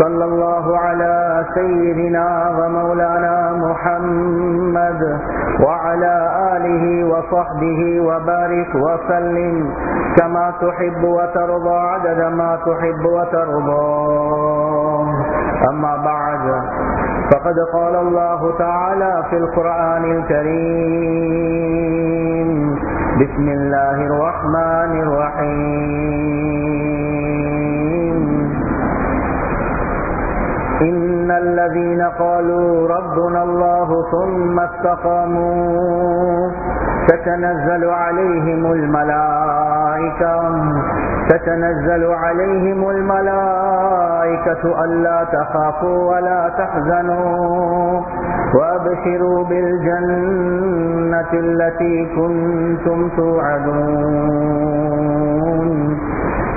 صلى الله على سيدنا ومولانا محمد وعلى آله وصحبه وبارك وسلم كما تحب وترضى عدد ما تحب وترضى. أما بعد فقد قال الله تعالى في القرآن الكريم بسم الله الرحمن الرحيم. إن الذين قالوا ربنا الله ثم استقاموا تتنزل عليهم الملائكة تتنزل عليهم الملائكة ألا تخافوا ولا تحزنوا وأبشروا بالجنة التي كنتم توعدون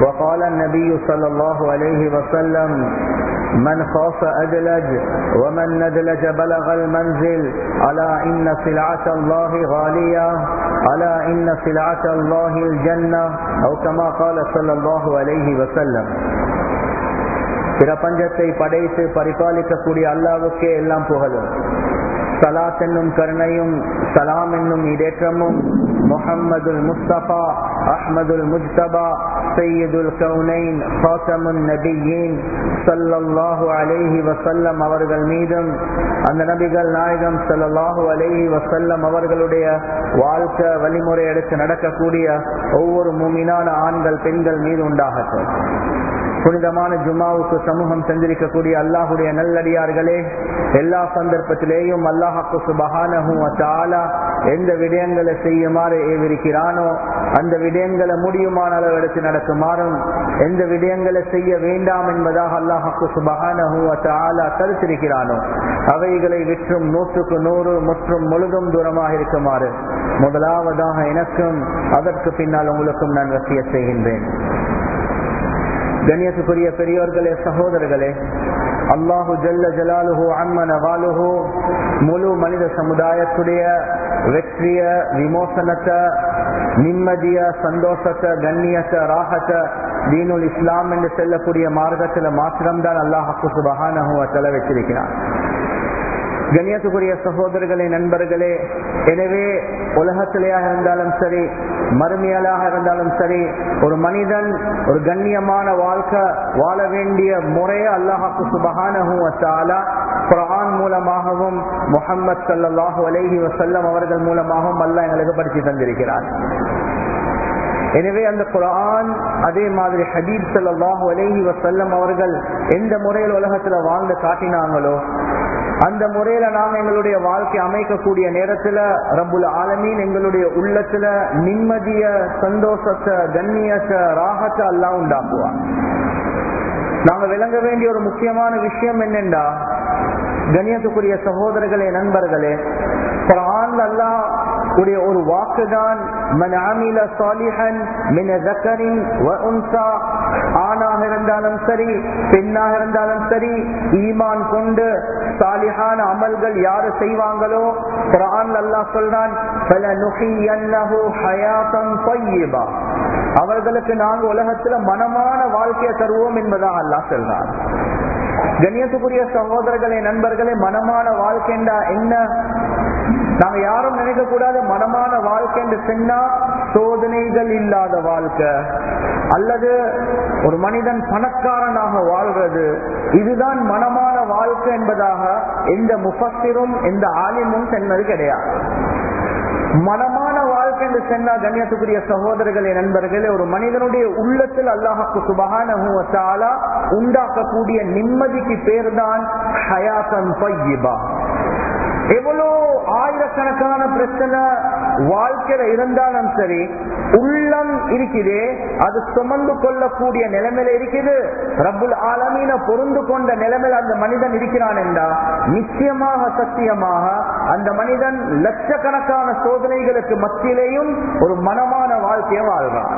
وقال النبي صلى الله عليه وسلم من خاف أدلج ومن ندلج بلغ المنزل ألا إن سلعة الله غالية ألا إن سلعة الله الجنة أو كما قال صلى الله عليه وسلم பிரபஞ்சத்தை படைத்து பரிபாலிக்கக்கூடிய அல்லாவுக்கே எல்லாம் புகழும் சலாத் என்னும் கருணையும் சலாம் என்னும் இடேற்றமும் முகம்மதுல் முஸ்தபா أحمد المجتبى سيد الكونين خاتم النبيين صلى الله عليه وسلم அவர்கள் மீதும் அந்த நபிகள் நாயகம் சல்லல்லாஹு அலைஹி வசல்லம் அவர்களுடைய வாழ்க்கை வழிமுறை எடுத்து நடக்கக்கூடிய ஒவ்வொரு முமினான ஆண்கள் பெண்கள் மீது உண்டாகட்டும். புனிதமான ஜுமாவுக்கு சமூகம் செஞ்சிருக்கக்கூடிய அல்லாஹுடைய நல்லடியார்களே எல்லா சந்தர்ப்பத்திலேயும் அல்லாஹாக்கு சுபகான எந்த விடயங்களை செய்யுமாறு ஏவிருக்கிறானோ அந்த விடயங்களை முடியுமான அளவு எடுத்து நடக்குமாறும் எந்த விடயங்களை செய்ய வேண்டாம் என்பதாக அல்லாஹாக்கு சுபகான கருத்திருக்கிறானோ அவைகளை விற்றும் நூற்றுக்கு நூறு முற்றும் முழுதும் தூரமாக இருக்குமாறு. முதலாவதாக எனக்கும் அதற்கு பின்னால் உங்களுக்கும் நான் வசிய செய்கின்றேன். கண்ணியத்துக்குரிய பெரியோர்களே சகோதரர்களே அல்லாஹு ஜல்ல ஜலாலுஹு அம்மன வாலுஹு முழு மனித சமுதாயத்துடைய வெற்றிய விமோசனத்தை நிம்மதிய சந்தோஷத்தை கண்ணியத்தை ராகத்தை தீனுல் இஸ்லாம் என்று செல்லக்கூடிய மார்க்கத்தில் மாத்திரம்தான் அல்லாஹாக்கு சுபகான தலை வச்சிருக்கிறான் கண்ணியத்துக்குரிய சகோதரர்களே நண்பர்களே எனவே உலகத்திலேயாக இருந்தாலும் சரி மறுமையாளாக இருந்தாலும் சரி ஒரு மனிதன் ஒரு கண்ணியமான வாழ்க்கை வாழ வேண்டிய முறையை அல்லாஹாக்கு சுபகான குரான் மூலமாகவும் முகமது சல்லாஹு அலஹி வசல்லம் அவர்கள் மூலமாகவும் அல்ல எங்களுக்கு படித்து தந்திருக்கிறார். எனவே அந்த குரான் அதே மாதிரி ஹபீப் சல்லாஹு அலஹி வசல்லம் அவர்கள் எந்த முறையில் உலகத்துல வாழ்ந்து காட்டினாங்களோ அந்த முறையில நாம் எங்களுடைய வாழ்க்கை அமைக்கக்கூடிய நேரத்துல ரபுல் ஆலமீன் எங்களுடைய உள்ளத்துல நிம்மதிய சந்தோஷத்தை கண்ணியத்தை ராகத்தை எல்லாம் உண்டாக்குவான். நாங்க விளங்க வேண்டிய ஒரு முக்கியமான விஷயம் என்னென்றா கண்ணியத்துக்குரிய சகோதரர்களே நண்பர்களே குரான் அல்லாஹ் உடைய ஒரு வாக்குதான். மன் அமில சாலிஹன் மின ஜக்கரின் ஆணாக இருந்தாலும் சரி பெண்ணாக இருந்தாலும் சரி ஈமான் கொண்டு சாலிஹான அமல்கள் யாரு செய்வாங்களோ குரான் அல்லாஹ் சொல்றான் பல நுகியன்னஹு ஹயாத்தன் தய்யிபா அவர்களுக்கு நாங்க உலகத்துல மனமான வாழ்க்கையை தருவோம் என்பதாக அல்லாஹ் சொல்றான். கண்ணியத்துக்குரிய சகோதரர்களே நண்பர்களே மனமான வாழ்க்கைண்டா என்ன? நாங்க யாரும் நினைக்க கூடாது மனமான வாழ்க்கை என்று சொன்னா சோதனைகள் இல்லாத வாழ்க்கை. அல்லது ஒரு மனிதன் பணக்காரனாக வாழ்றது இதுதான் மனமான வாழ்க்கை என்பதாக எந்த முஃபஸிரும் எந்த ஆலிமும் சொன்னது கிடையாது. மனமான என்று சொன்னா கண்ணியத்துக்குரிய சகோதரர்களே நண்பர்களே ஒரு மனிதனுடைய உள்ளத்தில் அல்லாஹாக்கு சுபகான உண்டாக்கக்கூடிய நிம்மதிக்கு பேர் தான் ஹயாசன் பையிபா எவ்வளோ ஆயிரக்கணக்கான பிரச்சனை வாழ்க்கையில இருந்தாலும் சரி உள்ளம் இருக்குது அது சுமந்து கொள்ளக்கூடிய நிலைமையில இருக்குது. ரபுல் ஆலமீன பொருந்து கொண்ட நிலைமையில அந்த மனிதன் இருக்கிறான் என்றா நிச்சயமாக சத்தியமாக அந்த மனிதன் லட்சக்கணக்கான சோதனைகளுக்கு மத்தியிலேயும் ஒரு மனமான வாழ்க்கையை வாழ்றான்.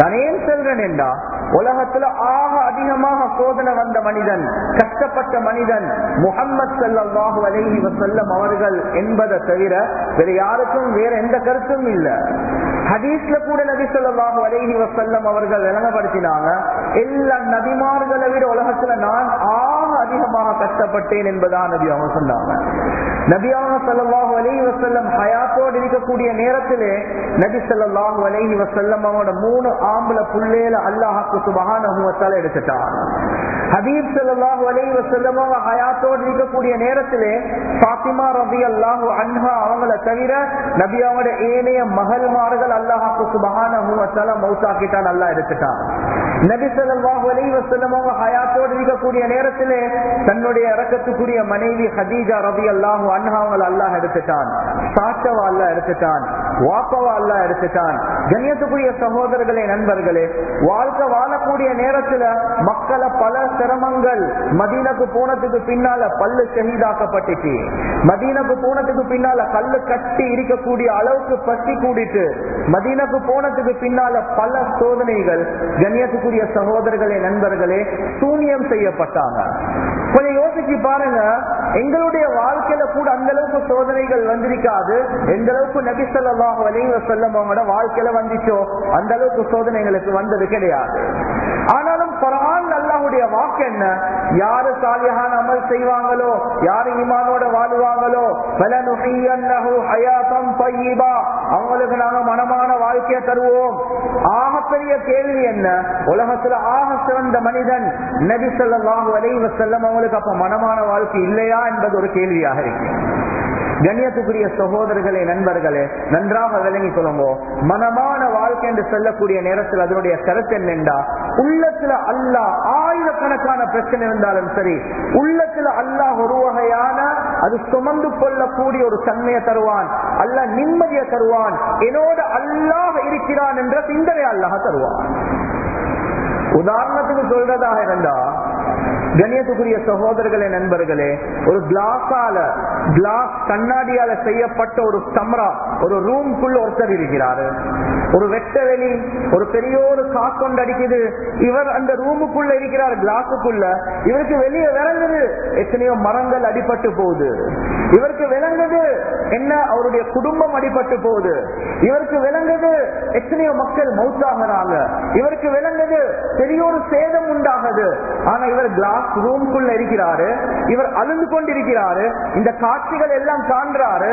நான் ஏன் சொல்றேன் என்றா உலகத்துல ஆக அதிகமாக சோதனை வந்த மனிதன் கஷ்டப்பட்ட மனிதன் முகம்மது சல்லாஹூ அலஹி வசல்லம் அவர்கள் என்பதை தவிர வேற யாருக்கும் வேற எந்த கருத்தும் இல்லை. ஹதீஸ்ல கூட நபி சொல்லாஹு அலஹி வசல்லம் அவர்கள் விளங்கப்படுத்தினாங்க எல்லா நபிமார்களை விட உலகத்துல நான் ஆக அதிகமாக கஷ்டப்பட்டேன் என்பதான் நபி அவங்க சொன்னாங்க. நபியாக சல்லாஹு அலஹி வசல்லம் ஹயாத்தோடு இருக்கக்கூடிய நேரத்திலே நபி சொல்லாஹு அலஹி வசல்லம் அவனோட மூணு ஆம்பளை புள்ளேல அல்லாஹாக்கு சுபகான எடுத்துட்டான். ஹபீப் சல்லாஹு அலஹி வசல்லம் அவங்க ஹயாத்தோடு இருக்கக்கூடிய நேரத்திலே பாத்திமா ரபி அல்லாஹு அன்ஹா அவங்கள தவிர நபி அவங்களோட ஏனைய மகள்மார்கள் அல்லாஹாக்கு சுபகான மௌசாக்கிட்டான் அல்லா எடுத்துட்டான். நபி சொல்லாஹு அலஹி வசல்லம் அவங்க ஹயாத்தோடு இருக்கக்கூடிய நேரத்திலே தன்னுடைய இறக்கத்துக்குரிய மனைவி ஹதீஜா ரவி அல்லாஹு அன்ஹாவங்கள் அல்லாஹ் எடுத்துட்டான். சாச்சவா அல்லா எடுத்துட்டான். வாப்பவா அல்லா எடுத்துட்டான். கண்ணியத்துக்குரிய சகோதரர்களே நண்பர்களே வாழ்க்கை வாழக்கூடிய நேரத்துல மக்களை பல சிரமங்கள் மதீனக்கு போனதுக்கு பின்னால பல்லு ஷஹீதாக்கப்பட்டுச்சு. மதீனக்கு போனதுக்கு பின்னால கல்லு கட்டி இருக்கக்கூடிய அளவுக்கு பசி கூடிட்டு மதீனக்கு போனதுக்கு பின்னால பல சோதனைகள் கண்ணியத்துக்குரிய சகோதரர்களே நண்பர்களே சூனியம் செய்யப்பட்டாங்க. கொஞ்சம் யோசிச்சு பாருங்க. எங்களுடைய வாழ்க்கையில கூட அந்த அளவுக்கு சோதனைகள் வந்திருக்காது. எந்த அளவுக்கு நபிசல்லாஹ் வலிங்க செல்லம் வாழ்க்கையில வந்துச்சோ அந்த அளவுக்கு சோதனைகளுக்கு வந்தது கிடையாது. ஆனாலும் குரான் அல்லாவுடைய வாக்கு என்ன? யாரு சாலியான அமல் செய்வாங்களோ யாரு ஈமானோட வாழுவாங்களோ அவங்களுக்கு நாங்க மனமான வாழ்க்கையை தருவோம். ஆகப்பெரிய கேள்வி என்ன? உலகத்துல ஆக சிறந்த மனிதன் நபி சொல்லாஹு அலைவ செல்லம் அவங்களுக்கு அப்ப மனமான வாழ்க்கை இல்லையா என்பது ஒரு கேள்வியாக இருக்கு. கண்ணியத்துக்குரிய சகோதரர்களே நண்பர்களே நன்றாக விளங்கி கொள்ளுங்க மனமான வாழ்க்கை என்று சொல்லக்கூடிய நேரத்தில் அதனுடைய கருத்து என்னென்றா உள்ளத்துல அல்லாஹ் ஆயிரக்கணக்கான பிரச்சனை இருந்தாலும் சரி உள்ளத்துல அல்லாஹ் ஒரு வகையான அது சுமந்து கொள்ளக்கூடிய ஒரு தன்மையை தருவான் அல்ல நிம்மதியை தருவான் என்னோட அல்லாஹ் இருக்கிறான் என்ற சிந்தனை அல்லாஹ் தருவான். உதாரணத்துக்கு சொல்றதாக இருந்தா கணியத்துக்குரிய சகோதரர்களே நண்பர்களே ஒரு கிளாஸால கிளாஸ் கண்ணாடியால செய்யப்பட்ட ஒரு கமரா ஒரு ரூம்குள்ள ஒருத்தர் இருக்கிறாரு. ஒரு வெட்ட வெளி ஒரு பெரிய ஒரு காக்கொண்டு அடிக்குது. இவர் அந்த ரூமுக்குள்ள இருக்கிறார் கிளாஸுக்குள்ள இவருக்கு வெளியே விளங்குது எத்தனையோ மரங்கள் அடிபட்டு போகுது. இவருக்கு விளங்குது என்ன அவருடைய குடும்பம் அடிபட்டு போகுது. இவருக்கு விளங்குது எத்தனையோ மக்கள் மௌத்தாகிறாங்க. இவருக்கு விளங்குது பெரிய ஒரு சேதம் உண்டா உண்டாகுது ஆனா இவர் கிளாஸ் ரூம்குள்ள இருக்கிறாரு. இவர் அழுந்து கொண்டிருக்கிறாரு. இந்த காட்சிகள் எல்லாம் காண்றாரு.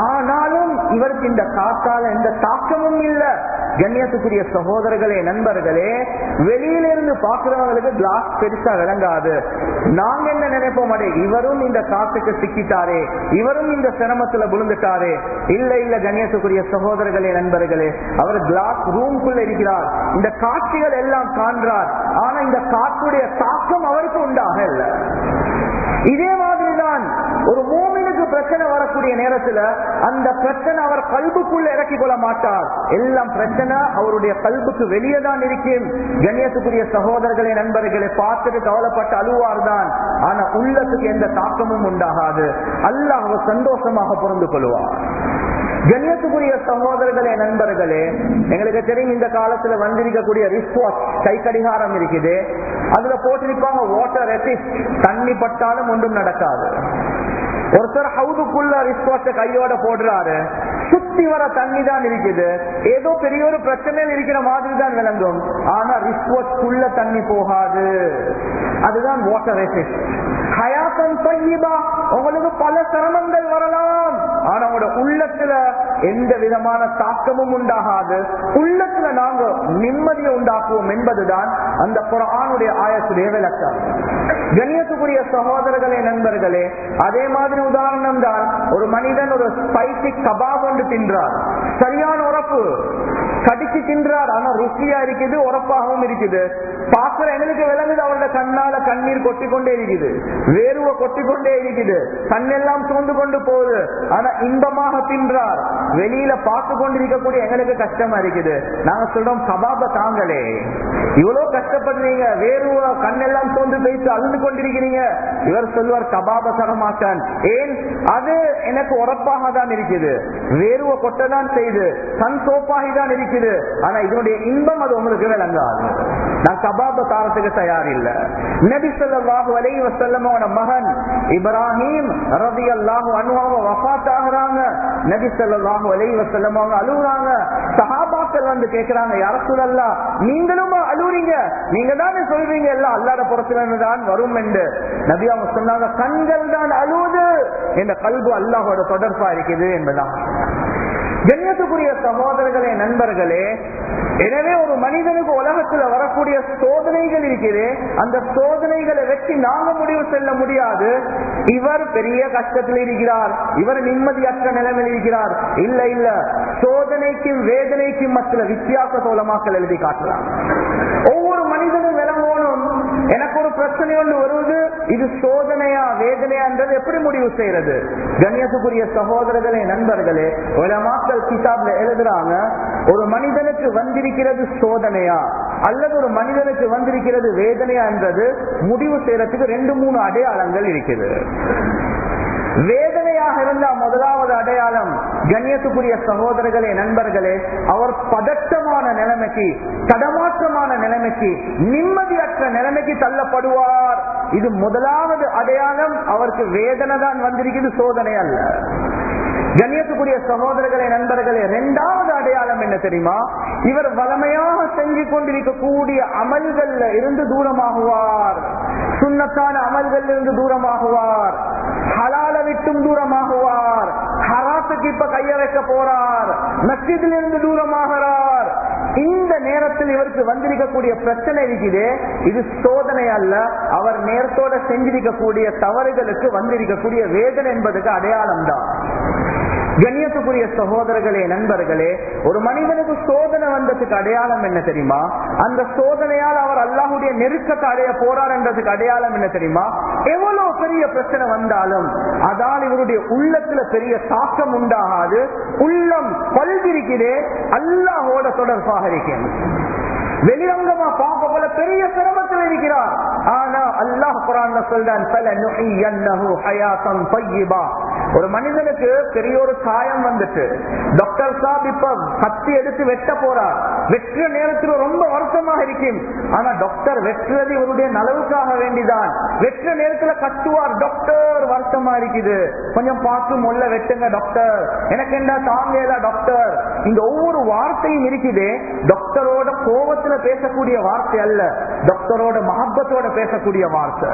ஆனாலும் இவருக்கு இந்த காத்தால எந்த தாக்கமும் இல்லை. கண்ணியத்துக்குரிய சகோதரர்களே நண்பர்களே வெளியிலிருந்து பாக்குறவங்களுக்கு கிளாஸ் பெருசா விளங்காது. நாங்க என்ன நினைப்போம்? அடே இவரும் இந்த காத்துக்கு சிக்கிட்டாரே. இவரும் இந்த சிரமத்துல விழுந்துட்டாரே. இல்ல இல்ல கண்ணியத்துக்குரிய சகோதரர்களே நண்பர்களே அவர் கிளாஸ் ரூம்குள்ள இருக்கிறார். இந்த காட்சிகள் எல்லாம் காண்றார். ஆனா இந்த காற்றுடைய தாக்கம் அவருக்கு உண்டாக இல்லை இதே மாதிரிதான் ஒரு ஒரு பிரச்சனை வரக்கூடிய நேரத்துல அந்த பிரச்சனை அவர் கல்புக்குள்ள இறக்கி கொள்ள மாட்டார். எல்லாம் பிரச்சனை அவருடைய கல்புக்கு வெளியே தான் இருக்கும். கண்ணியத்துக்குரிய சகோதரர்களை நண்பர்களை பார்த்துட்டு கவலைப்பட்டு அழுவார் தான் ஆனா உள்ளத்துக்கு எந்த தாக்கமும் உண்டாகாது. அல்லாஹ் சந்தோஷமாக பொருந்து கொள்வார் கண்ணியத்துக்குரிய சகோதரர்களே நண்பர்களே எங்களுக்கு தெரியும் இந்த காலத்துல வந்திருக்கக்கூடிய ரிஸ்வாஸ் கை கடிகாரம் இருக்குது. அதுல போட்டிருப்பாங்க வாட்டர் ரெசிஸ்ட் தண்ணி பட்டாலும் ஒன்றும் நடக்காது. ஒருத்தர் ஹவுதுக்குள்ள ரிஸ்வாட்ட கையோட போடுறாரு. சுத்தி வர தண்ணி தான் இருக்குது. ஏதோ பெரிய ஒரு பிரச்சனை இருக்கிற மாதிரி தான் விளங்கும். ஆனா ரிஸ்வாட்குள்ள தண்ணி போகாது. அதுதான் வாட்டர் ரெசிஸ்ட் ஹயாத்தன் தொய்யிபா. உங்களுக்கு பல சிரமங்கள் வரலாம். ஆனா உங்களோட உள்ளத்துல எந்த விதமான தாக்கமும் உண்டாகாது. உள்ளத்துல நாங்க நிம்மதியை உண்டாக்குவோம் என்பதுதான் அந்த குரானுடைய ஆயத்துடைய விளக்கம். கண்ணியத்துக்குரிய சகோதரர்களே நண்பர்களே அதே மாதிரி உதாரணம் தான் ஒரு மனிதன் ஒரு ஸ்பைசி கபாப் ஒன்று என்றார். சரியான உறப்பு. கடிச்சு தின்றார் ஆனா ருசியா இருக்குது உரப்பாகவும் இருக்குது. பாக்குற எங்களுக்கு விளங்குது? அவரோட கண்ணால கண்ணீர் கொட்டி கொண்டே இருக்குது. வேர்வை கொட்டி கொண்டே இருக்குது. கண்ணெல்லாம் சூழ்ந்து கொண்டு போகுது. ஆனா இன்பமாக தின்றார். வெளியில பார்த்து கொண்டிருக்கக்கூடிய எங்களுக்கு கஷ்டமா இருக்குது. நாங்க சொல்றோம் கபாப தாங்களே. இவ்வளவு கஷ்டப்படுறீங்க. வேர்வை கண்ணெல்லாம் சோர்ந்து பேசி அழுந்து கொண்டிருக்கிறீங்க. இவர் சொல்வார் கபாப தரமாட்டான் ஏன்? அது எனக்கு உரப்பாக தான் இருக்குது. வேர்வை கொட்டதான் செய்து கண் சோப்பாகி தான் இருக்குது. ஆனா இதனுடைய இன்பம் அது உங்களுக்கு விளங்காது. நான் கபாப தாரத்துக்கு தயார் இல்ல நபி ஸல்லல்லாஹு அலைஹி வஸல்லமோட மகன் இப்ராஹிம் ரவி அல்லாஹு அவங்க வஃபாத் ஆகுறாங்க நபி ஸல்லல்லாஹு அலைஹி வஸல்லம் அழுகுறாங்க. சஹாபாக்கள் வந்து கேட்கிறாங்க யா ரசூலல்லாஹ் நீங்களும் அழுகுறீங்க? நீங்க தானே சொல்றீங்க எல்லாம் அல்லாத புறத்துல தான் வரும் என்று. நபி அவங்க சொன்னாங்க கண்கள் தான் அழுவுது. இந்த கல்பு அல்லாஹோட தொடர்பா இருக்குது என்பதான் கண்ணியத்துக்குரிய சகோதரர்களே நண்பர்களே எனவே ஒரு மனிதனுக்கு உலகத்துல வரக்கூடிய சோதனைகள் இருக்குது. அந்த சோதனைகளை வச்சு நாங்க முடிவு செல்ல முடியாது. இவர் பெரிய கஷ்டத்தில் இருக்கிறார். இவர் நிம்மதியற்ற நிலைமையில் இருக்கிறார். இல்ல இல்ல. சோதனைக்கும் வேதனைக்கும் மத்திய வித்தியாச சோழமாக்கள் எழுதி காட்டலாம் ஒவ்வொரு எனக்கு ஒரு பிரச்சனை ஒன்று வருவது இது சோதனையா வேதனையான்றது எப்படி முடிவு செய்யறது கண்ணியத்துக்குரிய சகோதரர்களே நண்பர்களே உலமாக்கள் கிதாப்ல எழுதுறாங்க ஒரு மனிதனுக்கு வந்திருக்கிறது சோதனையா அல்லது ஒரு மனிதனுக்கு வந்திருக்கிறது வேதனையா என்றது முடிவு செய்யறதுக்கு ரெண்டு மூணு அடையாளங்கள் இருக்குது. ஏழ்மையாக இருந்தா முதலாவது அடையாளம் கண்ணியத்துக்குரிய சகோதரர்களே நண்பர்களே அவர் பதட்டமான நிலைமைக்கு தடமாற்றமான நிலைமைக்கு நிம்மதியற்ற நிலைமைக்கு தள்ளப்படுவார். இது முதலாவது அடையாளம். அவருக்கு வேதனை தான் வந்திருக்கிறது சோதனை அல்ல. கண்ணியத்துக்குரிய சகோதரர்களே நண்பர்களே இரண்டாவது அடையாளம் என்ன தெரியுமா? இவர் வளமையாக செஞ்சு கொண்டிருக்கக்கூடிய அமல்கள்ல இருந்து தூரமாகுவார். சுண்ணத்தான அமல்கள் இருந்து தூரமாகுவார். ஹலால விட்டும் தூரமாகுவார். ஹராத்துக்கு இப்ப கைய வைக்க போறார். மஸ்ஜிதில் இருந்து தூரமாகிறார். இந்த நேரத்தில் இவருக்கு வந்திருக்கக்கூடிய பிரச்சனை இருக்குது. இது சோதனை அல்ல. அவர் நேரத்தோட செஞ்சிருக்கக்கூடிய தவறுகளுக்கு வந்திருக்கக்கூடிய வேதனை என்பதுக்கு அடையாளம் தான். கண்ணியத்துக்குரிய சகோதரர்களே நண்பர்களே ஒரு மனிதனுக்கு சோதனை வந்ததுக்கு அடையாளம் என்ன தெரியுமா? அந்த சோதனையால் அவர் அல்லாஹுடைய நெருக்கத்தை அடைய போறார் என்றதுக்கு அடையாளம் என்ன தெரியுமா? எவ்வளவு பெரிய பிரச்சனை வந்தாலும் அதால் இவருடைய உள்ளத்துல பெரிய தாக்கம் உண்டாகாது உள்ளம் பல்கிருக்கிறே அல்லாஹோட தொடர்பாக இருக்கிறது. வெளிரங்கமா பார்க்க போல பெரிய சிரமத்தில் இருக்கிறார். ஆனா அல்லாஹ் குரான் சொல்றான் ஒரு மனிதனுக்கு பெரிய ஒரு காயம் வந்துட்டு. டாக்டர் சாப் இப்ப கத்தி எடுத்து வெட்ட போறார். வெற்ற நேரத்தில் ரொம்ப வருத்தமாக இருக்கும் ஆனா டாக்டர் வெட்டுறது இவருடைய நலவுக்காக வேண்டிதான். வெற்ற நேரத்துல கத்துவார். டாக்டர் வருத்தமா இருக்குது. கொஞ்சம் பார்த்து முல்ல வெட்டுங்க டாக்டர் எனக்கு என்ன தாங்கல டாக்டர் இந்த ஒவ்வொரு வார்த்தையும் இருக்குது. டாக்டரோட கோபத்துல பேசக்கூடிய வார்த்தை அல்ல. டாக்டரோட மகப்பத்தோட பேசக்கூடிய வார்த்தை.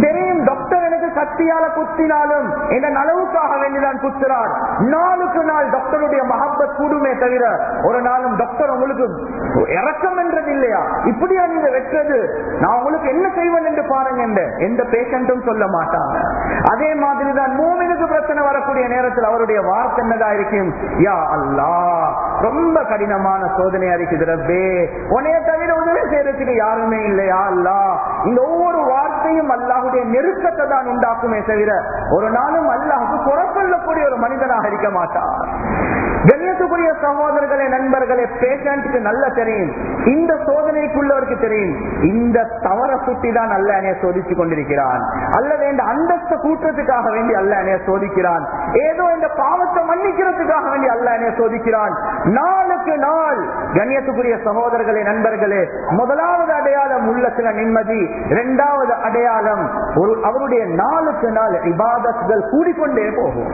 தெரியும் டாக்டர் எனக்கு கத்தியால குத்தினாலும் என்ன நலவுக்காக வேண்டிதான் குத்துறார். நாளுக்கு நாள் டாக்டருடைய மகப்பத் கூடுமே தவிர ஒரு நாளும் டாக்டர் உங்களுக்கு இறக்கம் என்றது இல்லையா? இப்படியா நீங்க வெற்றது? நான் உங்களுக்கு என்ன செய்வேன் என்று பாருங்க எந்த பேஷண்டும் சொல்ல மாட்டாங்க அதே மாதிரி தான் மூமினுக்கு பிரச்சனை வரக்கூடிய நேரத்தில் அவருடைய வார்த்தை என்னதா இருக்கும்? யா அல்லா ரொம்ப கடினமான சோதனையா இருக்குது ரப்பே. உனைய தவிர உதவி செய்யறதுக்கு யாருமே இல்லையா? அல்லா. இந்த ஒவ்வொரு வார்த்தையும் அல்லாஹுடைய நெருக்கத்தை தான் உண்டாக்குமே தவிர ஒரு நாளும் அல்லாஹுக்கு குறப்பள்ளக்கூடிய ஒரு மனிதனாக இருக்க மாட்டார் கண்ணியத்துக்குரிய சகோதரர்களே நண்பர்களே பேஷண்ட்டுக்கு நல்ல தெரியும். இந்த சோதனைக்குள்ளவருக்கு தெரியும். இந்த தவற சுட்டி தான் அல்ல அணைய சோதிச்சு கொண்டிருக்கிறான். அல்லது இந்த அந்தஸ்த கூட்டத்துக்காக வேண்டி அல்ல அணைய சோதிக்கிறான். ஏதோ இந்த பாவத்தை மன்னிக்கிறதுக்காக வேண்டி அல்ல அணைய சோதிக்கிறான். நாளுக்கு நாள் கண்ணியத்துக்குரிய சகோதரர்களே நண்பர்களே முதலாவது அடையாளம் உள்ளத்துல நிம்மதி இரண்டாவது அடையாளம் ஒரு அவருடைய நாள் நாளுக்கு நாள் இபாதத்துகள் கூடிக்கொண்டே போகும்.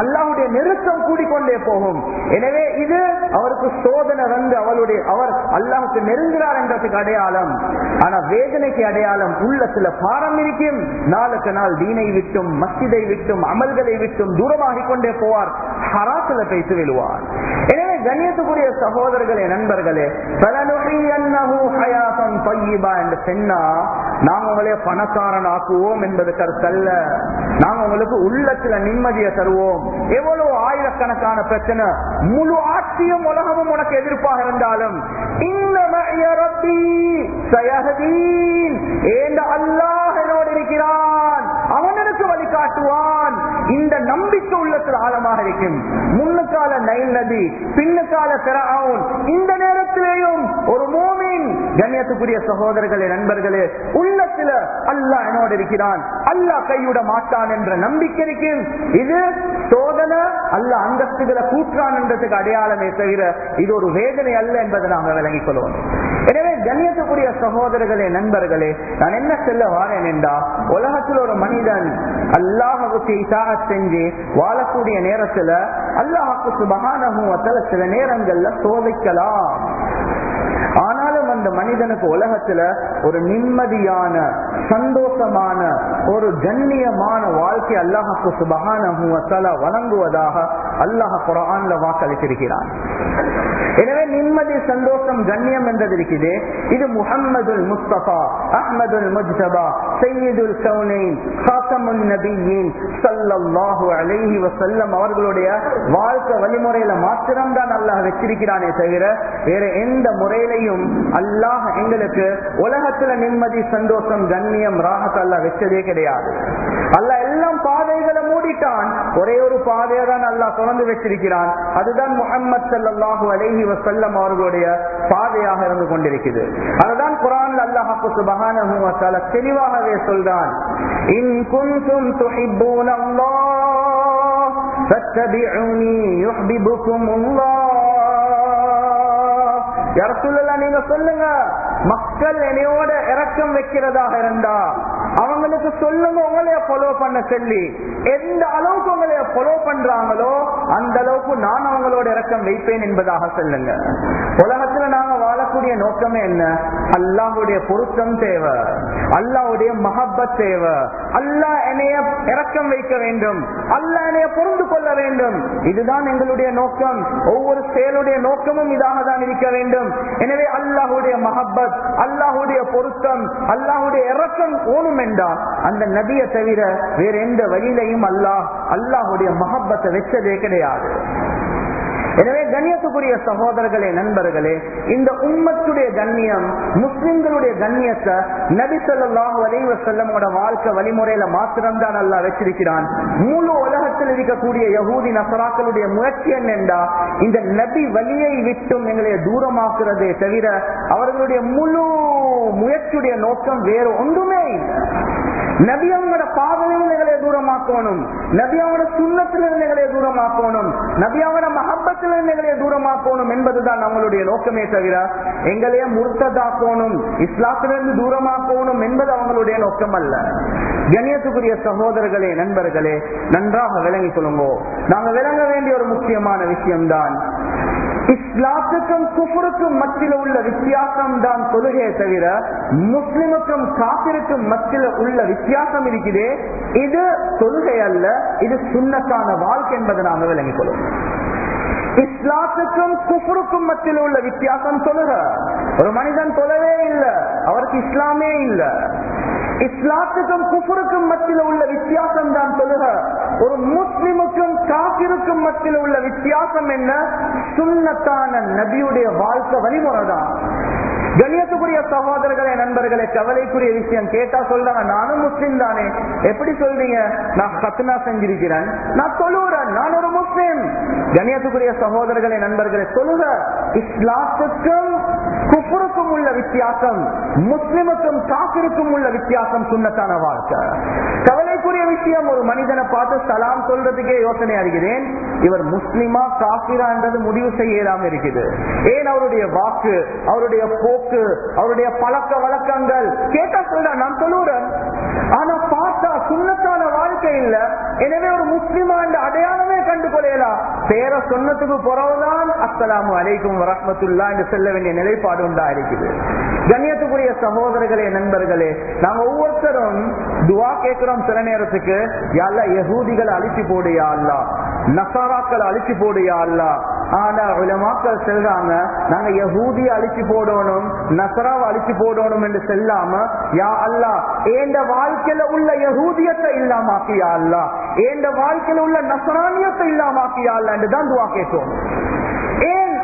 அல்லாவுடைய நெருக்கம் கூடிக்கொண்டே போகும். எனவே இது அவருக்கு சோதனை வந்து அவளுடைய அவர் அல்லாவுக்கு நெருங்குகிறார் என்றதுக்கு அடையாளம். ஆனா வேதனைக்கு அடையாளம் உள்ளத்துல பாரம் இருக்கும். நாளுக்கு நாள் தீனை விட்டும் மஸ்ஜிதை விட்டும் அமல்களை விட்டும் தூரமாகிக் கொண்டே போவார். ஹராத்துல பேசி விழுவார் எனவே கண்ணியத்துக்குரிய சகோதரர்களே நண்பர்களே பலனுகையன்னஹு ஹயாத்தன் என்று சொன்னா நாங்க உங்களே பணக்காரன் ஆக்குவோம் என்பது கருத்தல்ல. நாங்க உங்களுக்கு உள்ளத்துல நிம்மதியை தருவோம். எவ்வளவு ஆயிரக்கணக்கான பிரச்சனை. முழு ஆட்சியும் உலகமும் உனக்கு எதிர்ப்பாக இருந்தாலும் இந்த இருக்கிறான். அவனுக்கு வழிகாட்டுவான். இந்த நம்பிக்கை உள்ளத்தில் ஆழமாக இருக்கும். முன்னுக்கால நைல் நதி பின்னுக்கால பிறவுன் இந்த நேரத்திலேயும் ஒரு மோமின் கண்ணியத்துக்குரிய சகோதரர்களே நண்பர்களே உள்ளத்துல அல்லாஹ் என்னோடு இருக்கிறான். அல்லாஹ் கையுட மாட்டான் என்ற நம்பிக்கை இருக்கும் இது சோதனை அல்ல அந்தஸ்துகளை கூற்றான் என்றதுக்கு அடையாளமே தவிர இது ஒரு வேதனை அல்ல என்பதை நாம விளங்கிக் கொள்வோம். எனவே கண்ணியத்துக்குரிய சகோதரர்களே நண்பர்களே நான் என்ன சொல்ல வாரேன் என்றா உலகத்தில் ஒரு மனிதன் அல்லாஹுக்கு இதாக செஞ்சு வாழக்கூடிய நேரத்துல அல்லாஹுக்கு சுபகானகும் சில நேரங்கள்ல சோதிக்கலாம். ஆனாலும் அந்த மனிதனுக்கு உலகத்துல ஒரு நிம்மதியான சந்தோஷமான ஒரு கண்ணியமான வாழ்க்கை அல்லாஹுக்கு சுபகான வழங்குவதாக அல்லாஹ் குரான்ல வாக்களித்திருக்கிறான். எனவே நிம்மதி சந்தோஷம் கண்ணியம் என்றது இருக்குது. இது முகம்மதுல் முஸ்தபா அஹ்மதுல் முஜ்தபா சையீதுல் கவுனைன் ஹாத்தமுன் நபியின் சல்லல்லாஹு அலைஹி வசல்லம் அவர்களுடைய வாழ்க்கை வழிமுறையில மாத்திரம் தான் அல்லாஹ் வச்சிருக்கிறானே தவிர வேற எந்த முறையிலையும் அல்லாஹ் எங்களுக்கு உலகத்துல நிம்மதி சந்தோஷம் கண்ணியம் ராகத் அல்லாஹ் வச்சதே கிடையாது. அல்லாஹ் எல்லாம் பாதைகளை மூடிட்டான். ஒரே ஒரு பாதையை தான் அல்லாஹ் திறந்து வச்சிருக்கிறான். அதுதான் முகமது சல்லாஹு அலேஹி வசல்லம் அவர்களுடைய பாதையாக இருந்து கொண்டிருக்கிறது அதுதான் குரான் அல்லாஹாக்கு சுபகான தெளிவாகவே சொல்றான். இன் குன்தும் துஹிப்பூன அல்லாஹ் ஃபத்தபிஉனி யுஹ்பிபுகுமுல்லாஹ். யா ரசூலல்லாஹ் நீங்க சொல்லுங்க. மக்கள் என்னையோட இறக்கம் வைக்கிறதாக இருந்தா அவங்களுக்கு சொல்லுங்க உங்களைய ஃபாலோ பண்ண சொல்லி. எந்த அளவுக்கு உங்களைய ஃபாலோ பண்றாங்களோ அந்த அளவுக்கு நான் அவங்களோட இறக்கம் வைப்பேன் என்பதாக சொல்லுங்க. உலகத்துல நாங்க வரக்கூடிய நோக்கம் என்ன? அல்லாஹுடைய பொருத்தம் தேவை. அல்லாவுடைய மகப்பத் தேவை. அல்லாஹ் என்னைய இறக்கம் வைக்க வேண்டும். அல்லாஹ் என்னைய புரிந்து கொள்ள வேண்டும். இதுதான் எங்களுடைய நோக்கம். ஒவ்வொரு செயலுடைய நோக்கமும் இதாக தான் இருக்க வேண்டும். எனவே அல்லாஹுடைய மஹப்பத் அல்லாஹுடைய பொருத்தம் அல்லாஹுடைய இறக்கம் ஓணும் என்றால் அந்த நதியை தவிர வேற எந்த வழியிலையும் அல்லாஹ் அல்லாஹுடைய மஹப்பத்தை வச்சதே கிடையாது. எனவே கண்ணியத்துக்குரிய சகோதரர்களே நண்பர்களே இந்த உம்மத்துடைய கண்ணியம் முஸ்லிம்களுடைய கண்ணியத்தை நபி சொல்லாஹு அலைவ செல்லமோட வாழ்க்கை வழிமுறையில மாத்திரம்தான் நல்லா வச்சிருக்கிறான். முழு உலகத்தில் இருக்கக்கூடிய யகூதி நசராக்களுடைய முயற்சி என்னென்றா இந்த நபி வழியை விட்டும் எங்களை தூரமாக்குறதே தவிர அவர்களுடைய முழு முயற்சியுடைய நோக்கம் வேறு ஒன்றுமே இல்லை. நபி அவங்களோட பாதையிலிருந்து எங்களை தூரமாக்கணும். நபி அவங்களோட சுண்ணத்திலிருந்து எங்களை தூரமாக்கணும். நபி அவங்களோட மகப்பத்திலிருந்து எங்களை தூரமாக்கணும் என்பதுதான் நம்மளுடைய நோக்கமே தவிர எங்களைய முர்த்ததாக்கணும் இஸ்லாத்திலிருந்து தூரமாக்கணும் என்பது அவங்களுடைய நோக்கம் அல்ல கணியத்துக்குரிய சகோதரர்களே நண்பர்களே நன்றாக விளங்கி கொள்ளுங்க நாங்க விளங்க வேண்டிய ஒரு முக்கியமான விஷயம்தான் இஸ்லாத்துக்கும் குஃபருக்கும் மத்தியில் உள்ள வித்தியாசம் தான் தொழுகையை தவிர முஸ்லிமுக்கும் காப்பிற்கும் மத்தியில் உள்ள வித்தியாசம் இருக்குதே. இது தொழுகை அல்ல இது சுண்ணத்தான வாழ்க்கை என்பதை நாம விளங்கிக் கொள்ளும் இஸ்லாத்துக்கும் குஃபருக்கும் மத்தியில் உள்ள வித்தியாசம் தொழுக. ஒரு மனிதன் தொழவே இல்லை அவருக்கு இஸ்லாமே இல்லை. இஸ்லாத்துக்கும் குஃபருக்கும் மத்தியில் உள்ள வித்தியாசம் தான் தொழுக. ஒரு முஸ்லிமு காப்பிருக்கும் மத்தியில் உள்ள வித்தியாசம் என்ன? சுண்ணத்தான நபியுடைய வாழ்க்கை வழிமுறைதான். கணியத்துக்குரிய சகோதரர்களே நண்பர்களே கவலைக்குரிய விஷயம் கேட்டா சொல்றாங்க நானும் முஸ்லீம் தானே. எப்படி சொல்றீங்க? நான் சத்னா செஞ்சிருக்கிறேன். நான் தொழுகிறேன். நான் ஒரு முஸ்லீம். கணியத்துக்குரிய சகோதரர்களே நண்பர்களே சொல்லுற இஸ்லாத்துக்கும் குப்புருக்கும் உள்ள வித்தியாசம் முஸ்லிமுக்கும் காப்பிற்கும் உள்ள வித்தியாசம் சுண்ணத்தான வாழ்க்கை. கவலை கவலைக்குரிய விஷயம் ஒரு மனிதனை பார்த்து சலாம் சொல்றதுக்கே யோசனை அறிகிறேன் இவர் முஸ்லிமா காப்பிரான்றது முடிவு செய்ய இருக்குது. ஏன் அவருடைய வாக்கு அவருடைய போக்கு அவருடைய பழக்க வழக்கங்கள்? கேட்டா சொல்ற நான் சொல்லுறேன். ஆனா பார்த்தா சுண்ணத்தான வாழ்க்கை இல்ல. எனவே ஒரு முஸ்லிமாண்ட அடையாளமே கண்டு கொள்ளலாம். பேர சொன்னதுக்கு பிறகுதான் அஸ்ஸலாமு அலைக்கும் வரஹ்மத்துல்லா என்று செல்ல வேண்டிய நிலைப்பாடு உண்டா இருக்குது கண்ணியத்துக்குரிய சகோதரர்களே நண்பர்களே நாங்க ஒவ்வொருத்தரும் துவா கேட்கிறோம் சில நேரத்துக்கு. யாழ்லா யகூதிகளை அழிச்சு போடுயா அல்லா. நசாராக்களை அழிச்சு போடுயா அல்லா. ஆனா உலமாக்கள் செல்றாங்க நாங்க யகூதியை அழிச்சு போடணும் நசராவை அழிச்சு போடணும் என்று செல்லாம யா அல்லா ஏண்ட வாழ்க்கையில உள்ள யகூதியத்தை இல்லாமாக்கியா அல்லா. ஏண்ட வாழ்க்கையில உள்ள நசரானியத்தை இல்லாமாக்கியா அல்லா என்று தான் துவா கேட்கும்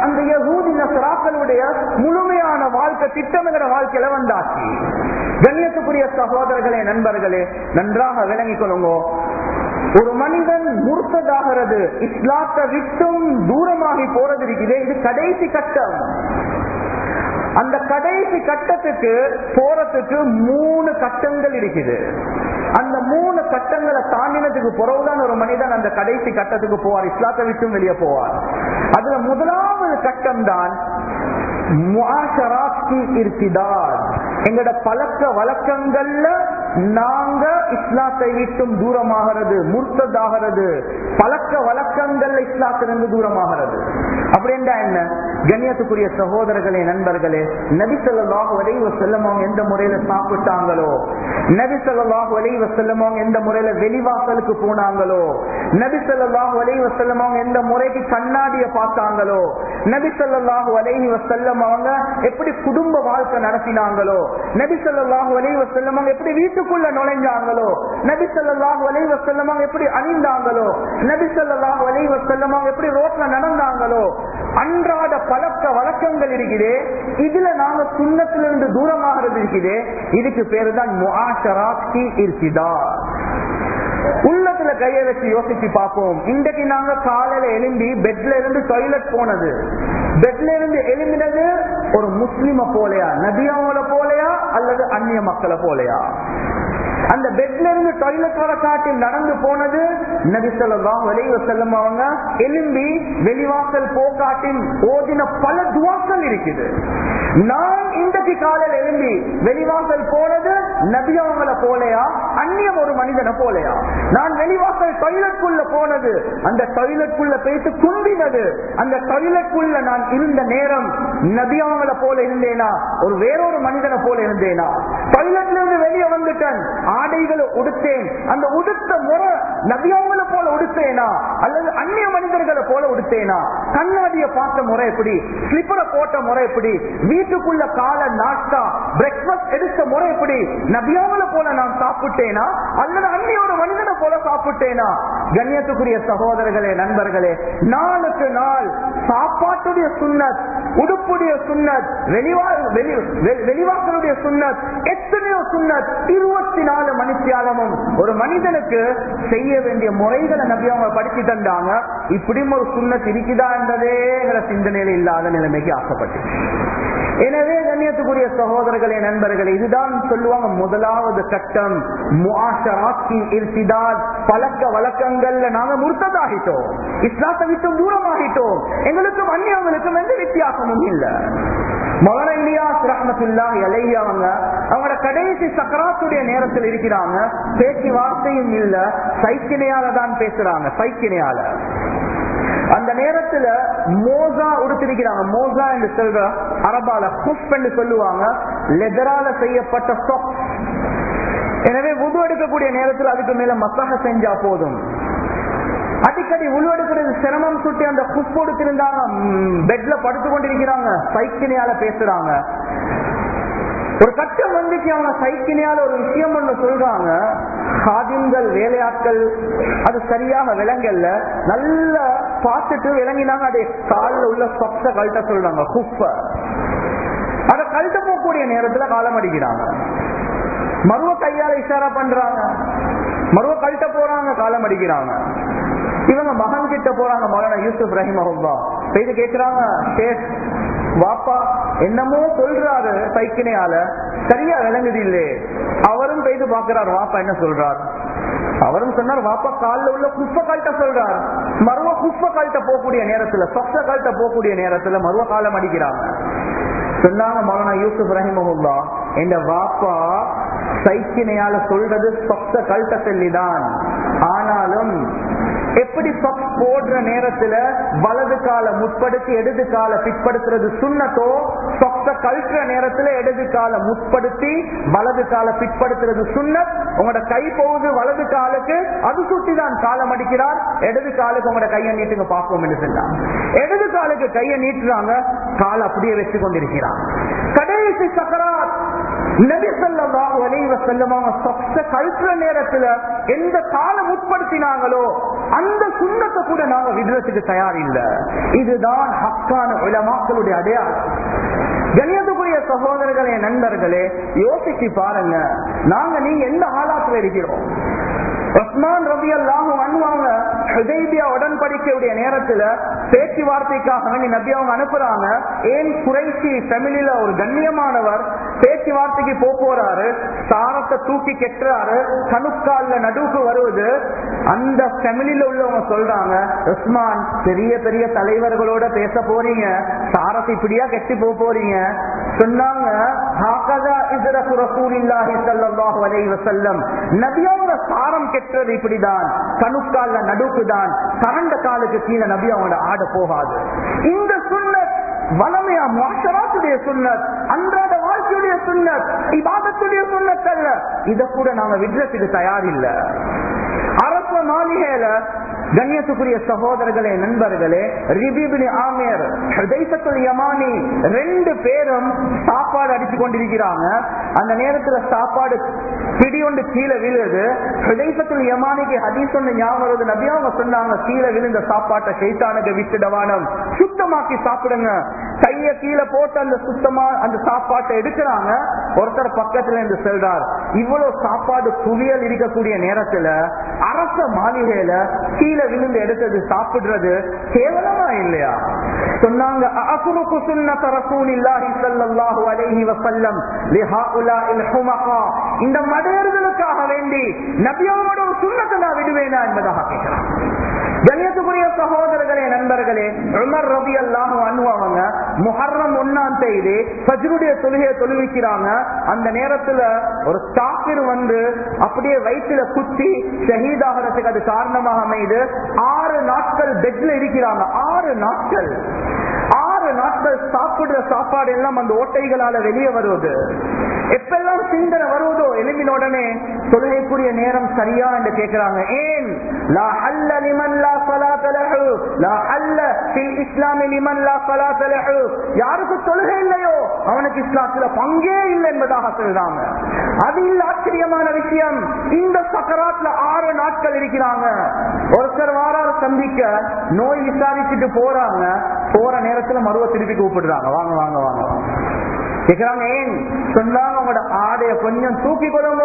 அந்த யகூதி நசராக்களுடைய முழுமையான வாழ்க்கை திட்டமிகிற வாழ்க்கையில வந்தாச்சு கண்ணியத்துக்குரிய சகோதரர்களே நண்பர்களே நன்றாக விளங்கிக் கொள்ளுங்க. ஒரு மனிதன் முர்த்ததாகிறது இஸ்லாத்தை விட்டும் தூரமாகி போறது இருக்குது இது கடைசி கட்டம். அந்த கடைசி கட்டத்துக்கு போறதுக்கு மூணு கட்டங்கள் இருக்குது. அந்த மூணு கட்டங்களை தாண்டினதுக்கு பிறகுதான் ஒரு மனிதன் அந்த கடைசி கட்டத்துக்கு போவார். இஸ்லாத்தை விட்டும் வெளியே போவார். அதுல முதலாவது கட்டம் தான் எங்கட பழக்க வழக்கங்கள்ல நாங்க இஸ்லாத்தை விட்டும் தூரமாகிறது முர்த்ததாகிறது பழக்க வழக்கங்கள்ல இஸ்லாத்திலிருந்து தூரமாகிறது. அப்படின்றா என்ன? கண்ணியத்துக்குரிய சகோதரர்களே நண்பர்களே நபி சொல்லாஹு அலைவ செல்லமவங்க எந்த முறையில சாப்பிட்டாங்களோ நபி சொல்லாஹு அலைவ செல்லமவங்க எந்த முறையில வெளிவாசலுக்கு போனாங்களோ நபி சொல்லாஹு அலைவ செல்லமவங்க எந்த முறைக்கு கண்ணாடிய பார்த்தாங்களோ நபி சொல்லாஹு அலைஹி வசல்லம் அவங்க எப்படி குடும்ப வாழ்க்கை நடத்தினாங்களோ நபி சொல்லாஹு அலைஹி வசல்லம் அவங்க எப்படி வீட்டுக்குள்ள நுழைஞ்சாங்களோ நபி சொல்லாஹு அலைஹி வசல்லம் அவங்க எப்படி அணிந்தாங்களோ நபி சொல்லாஹு அலைஹி வசல்லம் அவங்க எப்படி ரோட்ல நடந்தாங்களோ அன்றாட பழக்க வழக்கங்கள் இருக்குது. இதுல நாங்க சுண்ணத்திலிருந்து தூரமாகிறது இருக்குது இதுக்கு பேரு தான் இருக்குதா உள்ளத்துல கைய வச்சு யோசிச்சு பார்ப்போம். இன்றைக்கு நாங்க காலையில எலும்பி பெட்ல இருந்து டாய்லெட் போனது. பெட்ல இருந்து எலும்பினது ஒரு முஸ்லிம போலையா நபியாவங்கள போலையா அல்லது அந்நிய மக்களை போலையா? அந்த பெட்ல இருந்து டாய்லெட் வர காட்டி நடந்து போனது நபி சொல்லலாம் வெளிய செல்லும் அவங்க. எலும்பி வெளிவாசல் போக்காட்டின் ஓதின பல துவாக்கள் இருக்குது. நான் இன்றைக்கு காலையில் எழும்பி வெளிவாசல் போனது நபி அவங்கள போலையா? அந்நியம் ஒரு மனிதனை போலையா? நான் வெளிவாசல் டாய்லெட்குள்ள போனது அந்த டாய்லெட்குள்ள போயிட்டு குந்தினது அந்த டாய்லெட்குள்ள நான் இருந்த நேரம் நபி அவங்கள போல இருந்தேனா? ஒரு வேறொரு மனிதனை போல இருந்தேனா? டாய்லெட்ல இருந்து வெளியே வந்துட்டேன் ஆடைகளை உடுத்தேன். அந்த உடுத்த முறை நபியாவங்களை போல உடுத்தேனா? அல்லது அந்நிய மனிதர்களை போல உடுத்தேனா? கண்ணாடிய பார்த்த முறை எப்படி? ஸ்லிப்பரை போட்ட முறை எப்படி? வீட்டுக்குள்ள கால நாஷ்டா பிரேக்பாஸ்ட் எடுத்த முறை எப்படி? நபியாவங்களை போல நான் சாப்பிட்டேனா? அல்லது அந்நிய ஒரு மனிதனை போல சாப்பிட்டேனா? கண்ணியத்துக்குரிய சகோதரர்களே நண்பர்களே நாளுக்கு நாள் சாப்பாட்டுடைய சுண்ணத் உடுப்புடைய சுண்ணத் வெளிவாசலுடைய சுண்ணத் எத்தனையோ சுண்ணத் இருபத்தி நாலு மணித்தியாலமும் ஒரு மனிதனுக்கு செய்ய வேண்டிய முறைகளை நம்பி அவங்க படிச்சு தந்தாங்க. இப்படியும் ஒரு சுண்ணத் இருக்குதா என்பதே சிந்தனையில இல்லாத நிலைமைக்கு ஆசைப்பட்டு எனவே கண்ணியத்துக்குரிய சகோதரர்களே நண்பர்களே இதுதான் சொல்லுவாங்க முதலாவது கட்டம். பழக்க வழக்கங்கள்ல நாங்க முர்த்ததாகிட்டோம். இஸ்லாத்தை விட்டு தூரமாகிட்டோம். எங்களுக்கும் அந்நியவங்களுக்கும் எந்த வித்தியாசமும் இல்லை. மொலன இலியாஸ் ரஹமத்துல்லாஹி அலைஹி அவங்க அவங்களோட கடைசி சக்கராத்துடைய நேரத்தில் இருக்கிறாங்க. பேச்சு வார்த்தையும் இல்ல சைக்கிணையால தான் பேசுறாங்க சைக்கிணையால அந்த நேரத்துல மோசா உடுத்திருக்கிறாங்க. மோசா என்று சொல்ற அரபால குப் என்று சொல்லுவாங்க. லெதரால செய்யப்பட்ட சொக். எனவே உது எடுக்கக்கூடிய நேரத்தில் அதுக்கு மேல மசாக செஞ்சா போதும். அடிக்கடி உழுவெடுக்கிறது சிரமம் சுட்டி அந்த குப் எடுத்திருந்தாங்க பெட்ல படுத்து கொண்டிருக்கிறாங்க சைக்கிணையால பேசுறாங்க. ஒரு கட்டம் வந்துச்சு அவங்க சைக்கிணையால ஒரு விஷயம் ஒன்று சொல்றாங்க. காதிம்கள் வேலையாட்கள் அது சரியாக விளங்கல்ல நல்ல பார்த்துட்டு விளங்கினாங்க. அதே காலில் உள்ள சொத்த கழட்ட சொல்றாங்க. குப்ப. அதை கழட்ட போகக்கூடிய நேரத்துல காலம் அடிக்கிறாங்க. மருவ கையால இஷாரா பண்றாங்க. மருவ கழட்ட போறாங்க. காலம் அடிக்கிறாங்க. இவங்க மகன் கிட்ட போறாங்க மகன யூசுப் ரஹிம் அஹுல்லா இது கேட்கிறாங்க வாப்பா என்னமோ சொல்றாரு சைக்கினையால சரியா விளங்குது இல்லே. அவரும் பெய்து பாக்குறாரு வாப்பா என்ன சொல்றார்? அவரும் சொன்னார் வாப்பா காலில் உள்ள குப்ப கால்ட்ட சொல்றார். மருவ குப்ப கால்ட்ட போகக்கூடிய நேரத்துல சொத்த கால்ட்ட போகக்கூடிய நேரத்துல மருவ காலம் அடிக்கிறாங்க. சொன்னாங்க மகனா யூசுப் ரஹிமஹுல்லா என் வாப்பா சைக்கினையால சொல்றது சொத்த கல்ட்ட செல்லிதான். ஆனாலும் எப்படி சொக்ஸ் போடுற நேரத்துல வலது கால முற்படுத்தி இடது கால பிற்படுத்துறது சுண்ணத்தோ சொக்க கழற்ற நேரத்துல இடது கால முற்படுத்தி வலது கால பிற்படுத்துறது சுண்ணத். உங்களோட கை போகுது வலது காலுக்கு அது சுட்டி தான் காலம் அடிக்கிறார் இடது காலுக்கு உங்களோட கையை நீட்டுங்க பார்ப்போம் என்று இடது காலுக்கு கையை நீட்டுறாங்க கால் அப்படியே வச்சு கொண்டிருக்கிறார் கடைசி சக்கராத் நபி ஸல்லல்லாஹு அலைஹி வஸல்லம் அவங்க சொக்ஸ கழற்ற நேரத்துல எந்த காலம் உட்படுத்தினாங்களோ அந்த சுண்ணத்தை கூட நாங்க விடுறதுக்கு தயார் இல்லை இதுதான் ஹக்கான உலமாக்களுடைய அடையாளம். கணியத்துக்குரிய சகோதரர்களே நண்பர்களே யோசிச்சு பாருங்க. நாங்க நீங்க எந்த ஆளாத்துல இருக்கிறோம்? உஸ்மான் ரவி அல்லாஹும் அனுவாங்க ஹுதைபியா உடன்படிக்கையுடைய நேரத்துல பேச்சுவார்த்தைக்காக வேண்டி நபி அவங்க அனுப்புறாங்க. ஏன் குறைச்சி தமிழில ஒரு கண்ணியமானவர் பேச்சுவார்த்தைக்கு போக போறாரு சாரத்தை தூக்கி கெட்டுறாரு கணுக்கால நடுவுக்கு வருவது. அந்த தமிழில உள்ளவங்க சொல்றாங்க உஸ்மான் பெரிய பெரிய தலைவர்களோட பேச போறீங்க சாரத்தை இப்படியா கெட்டி போக போறீங்க? சொன்னாங்க ஹாகதா நபியோட சாரம் கெட்டது இப்படிதான். கணுக்கால்ல நடுக்குதான் கரண்ட காலுக்கு கீழே நபி அவங்களோட ஆட போகாது. இந்த சுண்ணத் வளமையா மாஷராத்துடைய சுண்ணத் அன்றாட வாழ்க்கையுடைய சுண்ணத் இவாதத்துடைய சுண்ணத் அல்ல. இத கூட நாங்க விடுறதுக்கு தயாரில்லை. இல்ல அரச மாளிகையில கண்ணியத்துக்குரிய சகோதரர்களே நண்பர்களே ரிபிபினி ஆமேர் ஹுதைஃபத்துல் யமானி ரெண்டு பேரும் சாப்பாடு அடிச்சு கொண்டிருக்கிறாங்க. அந்த நேரத்துல சாப்பாடு பிடி ஒன்று கீழே விழுது. பிரதேசத்தில் யமானிக்கு ஹதீஸ் ஒன்று ஞாபகம் வருது. நபி அவங்க சொன்னாங்க கீழே விழுந்த சாப்பாட்டை சைத்தானுக்கு விட்டுடவானம் சுத்தமாக்கி சாப்பிடுங்க. கைய கீழே போட்டு அந்த சுத்தமா அந்த சாப்பாட்டை எடுக்கிறாங்க. ஒருத்தர் பக்கத்துல இருந்து செல்றார். இவ்வளவு சாப்பாடு குவியல் இருக்கக்கூடிய நேரத்துல அரச மாளிகையில கீழே விழுந்து எடுத்தது சாப்பிடுறது கேவலமா இல்லையா? சொன்னாங்க இந்த மடையர்களுக்காக வேண்டி நபியோட ஒரு சுன்னத்தை நான் விடுவேனா என்பதாக கேட்கிறான். கண்ணியத்துக்குரிய சகோதரர்களே நண்பர்களே உமர் ரபி அல்லாஹு அனுபவங்க முஹர்ரம் ஒன்னாம் தேதி பஜ்ருடைய தொழுகையை தொழுவிக்கிறாங்க. அந்த நேரத்துல ஒரு தாக்கிர் வந்து அப்படியே வயிற்றுல குத்தி ஷஹீதாகிறதுக்கு அது காரணமாக அமைது ஆறு நாட்கள் பெட்ல இருக்கிறாங்க. ஆறு நாட்கள். ஆறு நாட்கள் சாப்பிடுற சாப்பாடு எல்லாம் அந்த ஓட்டைகளால வெளியே வருவது எப்பெல்லாம் சிந்தனை வருவதோ எழுப்பின உடனே தொழுகைக்குரிய நேரம் சரியா என்று கேட்கிறாங்க. ஏன்? லா அல்ல லிமன் லா ஸலாத்த லஹு. லா அல்ல ஃபில் இஸ்லாமி லிமன் லா ஸலாத்த லஹு. யாருக்கு தொழுகை இல்லையோ அவனுக்கு இஸ்லாத்துல பங்கே இல்லை என்பதாக சொல்றாங்க. அது இல்ல ஆச்சரியமான விஷயம். இந்த சக்கராத்துல ஆறு நாட்கள் இருக்கிறாங்க. ஒருத்தர் வாரார் சந்திக்க நோய் விசாரிச்சுட்டு போறாங்க. போற நேரத்துல மருவ திருப்பி கூப்பிடுறாங்க. வாங்க வாங்க வாங்க. கேக்குறாங்க ஏன் சொன்னாங்க உங்களோட ஆடைய கொஞ்சம் தூக்கி கொள்ளுங்க.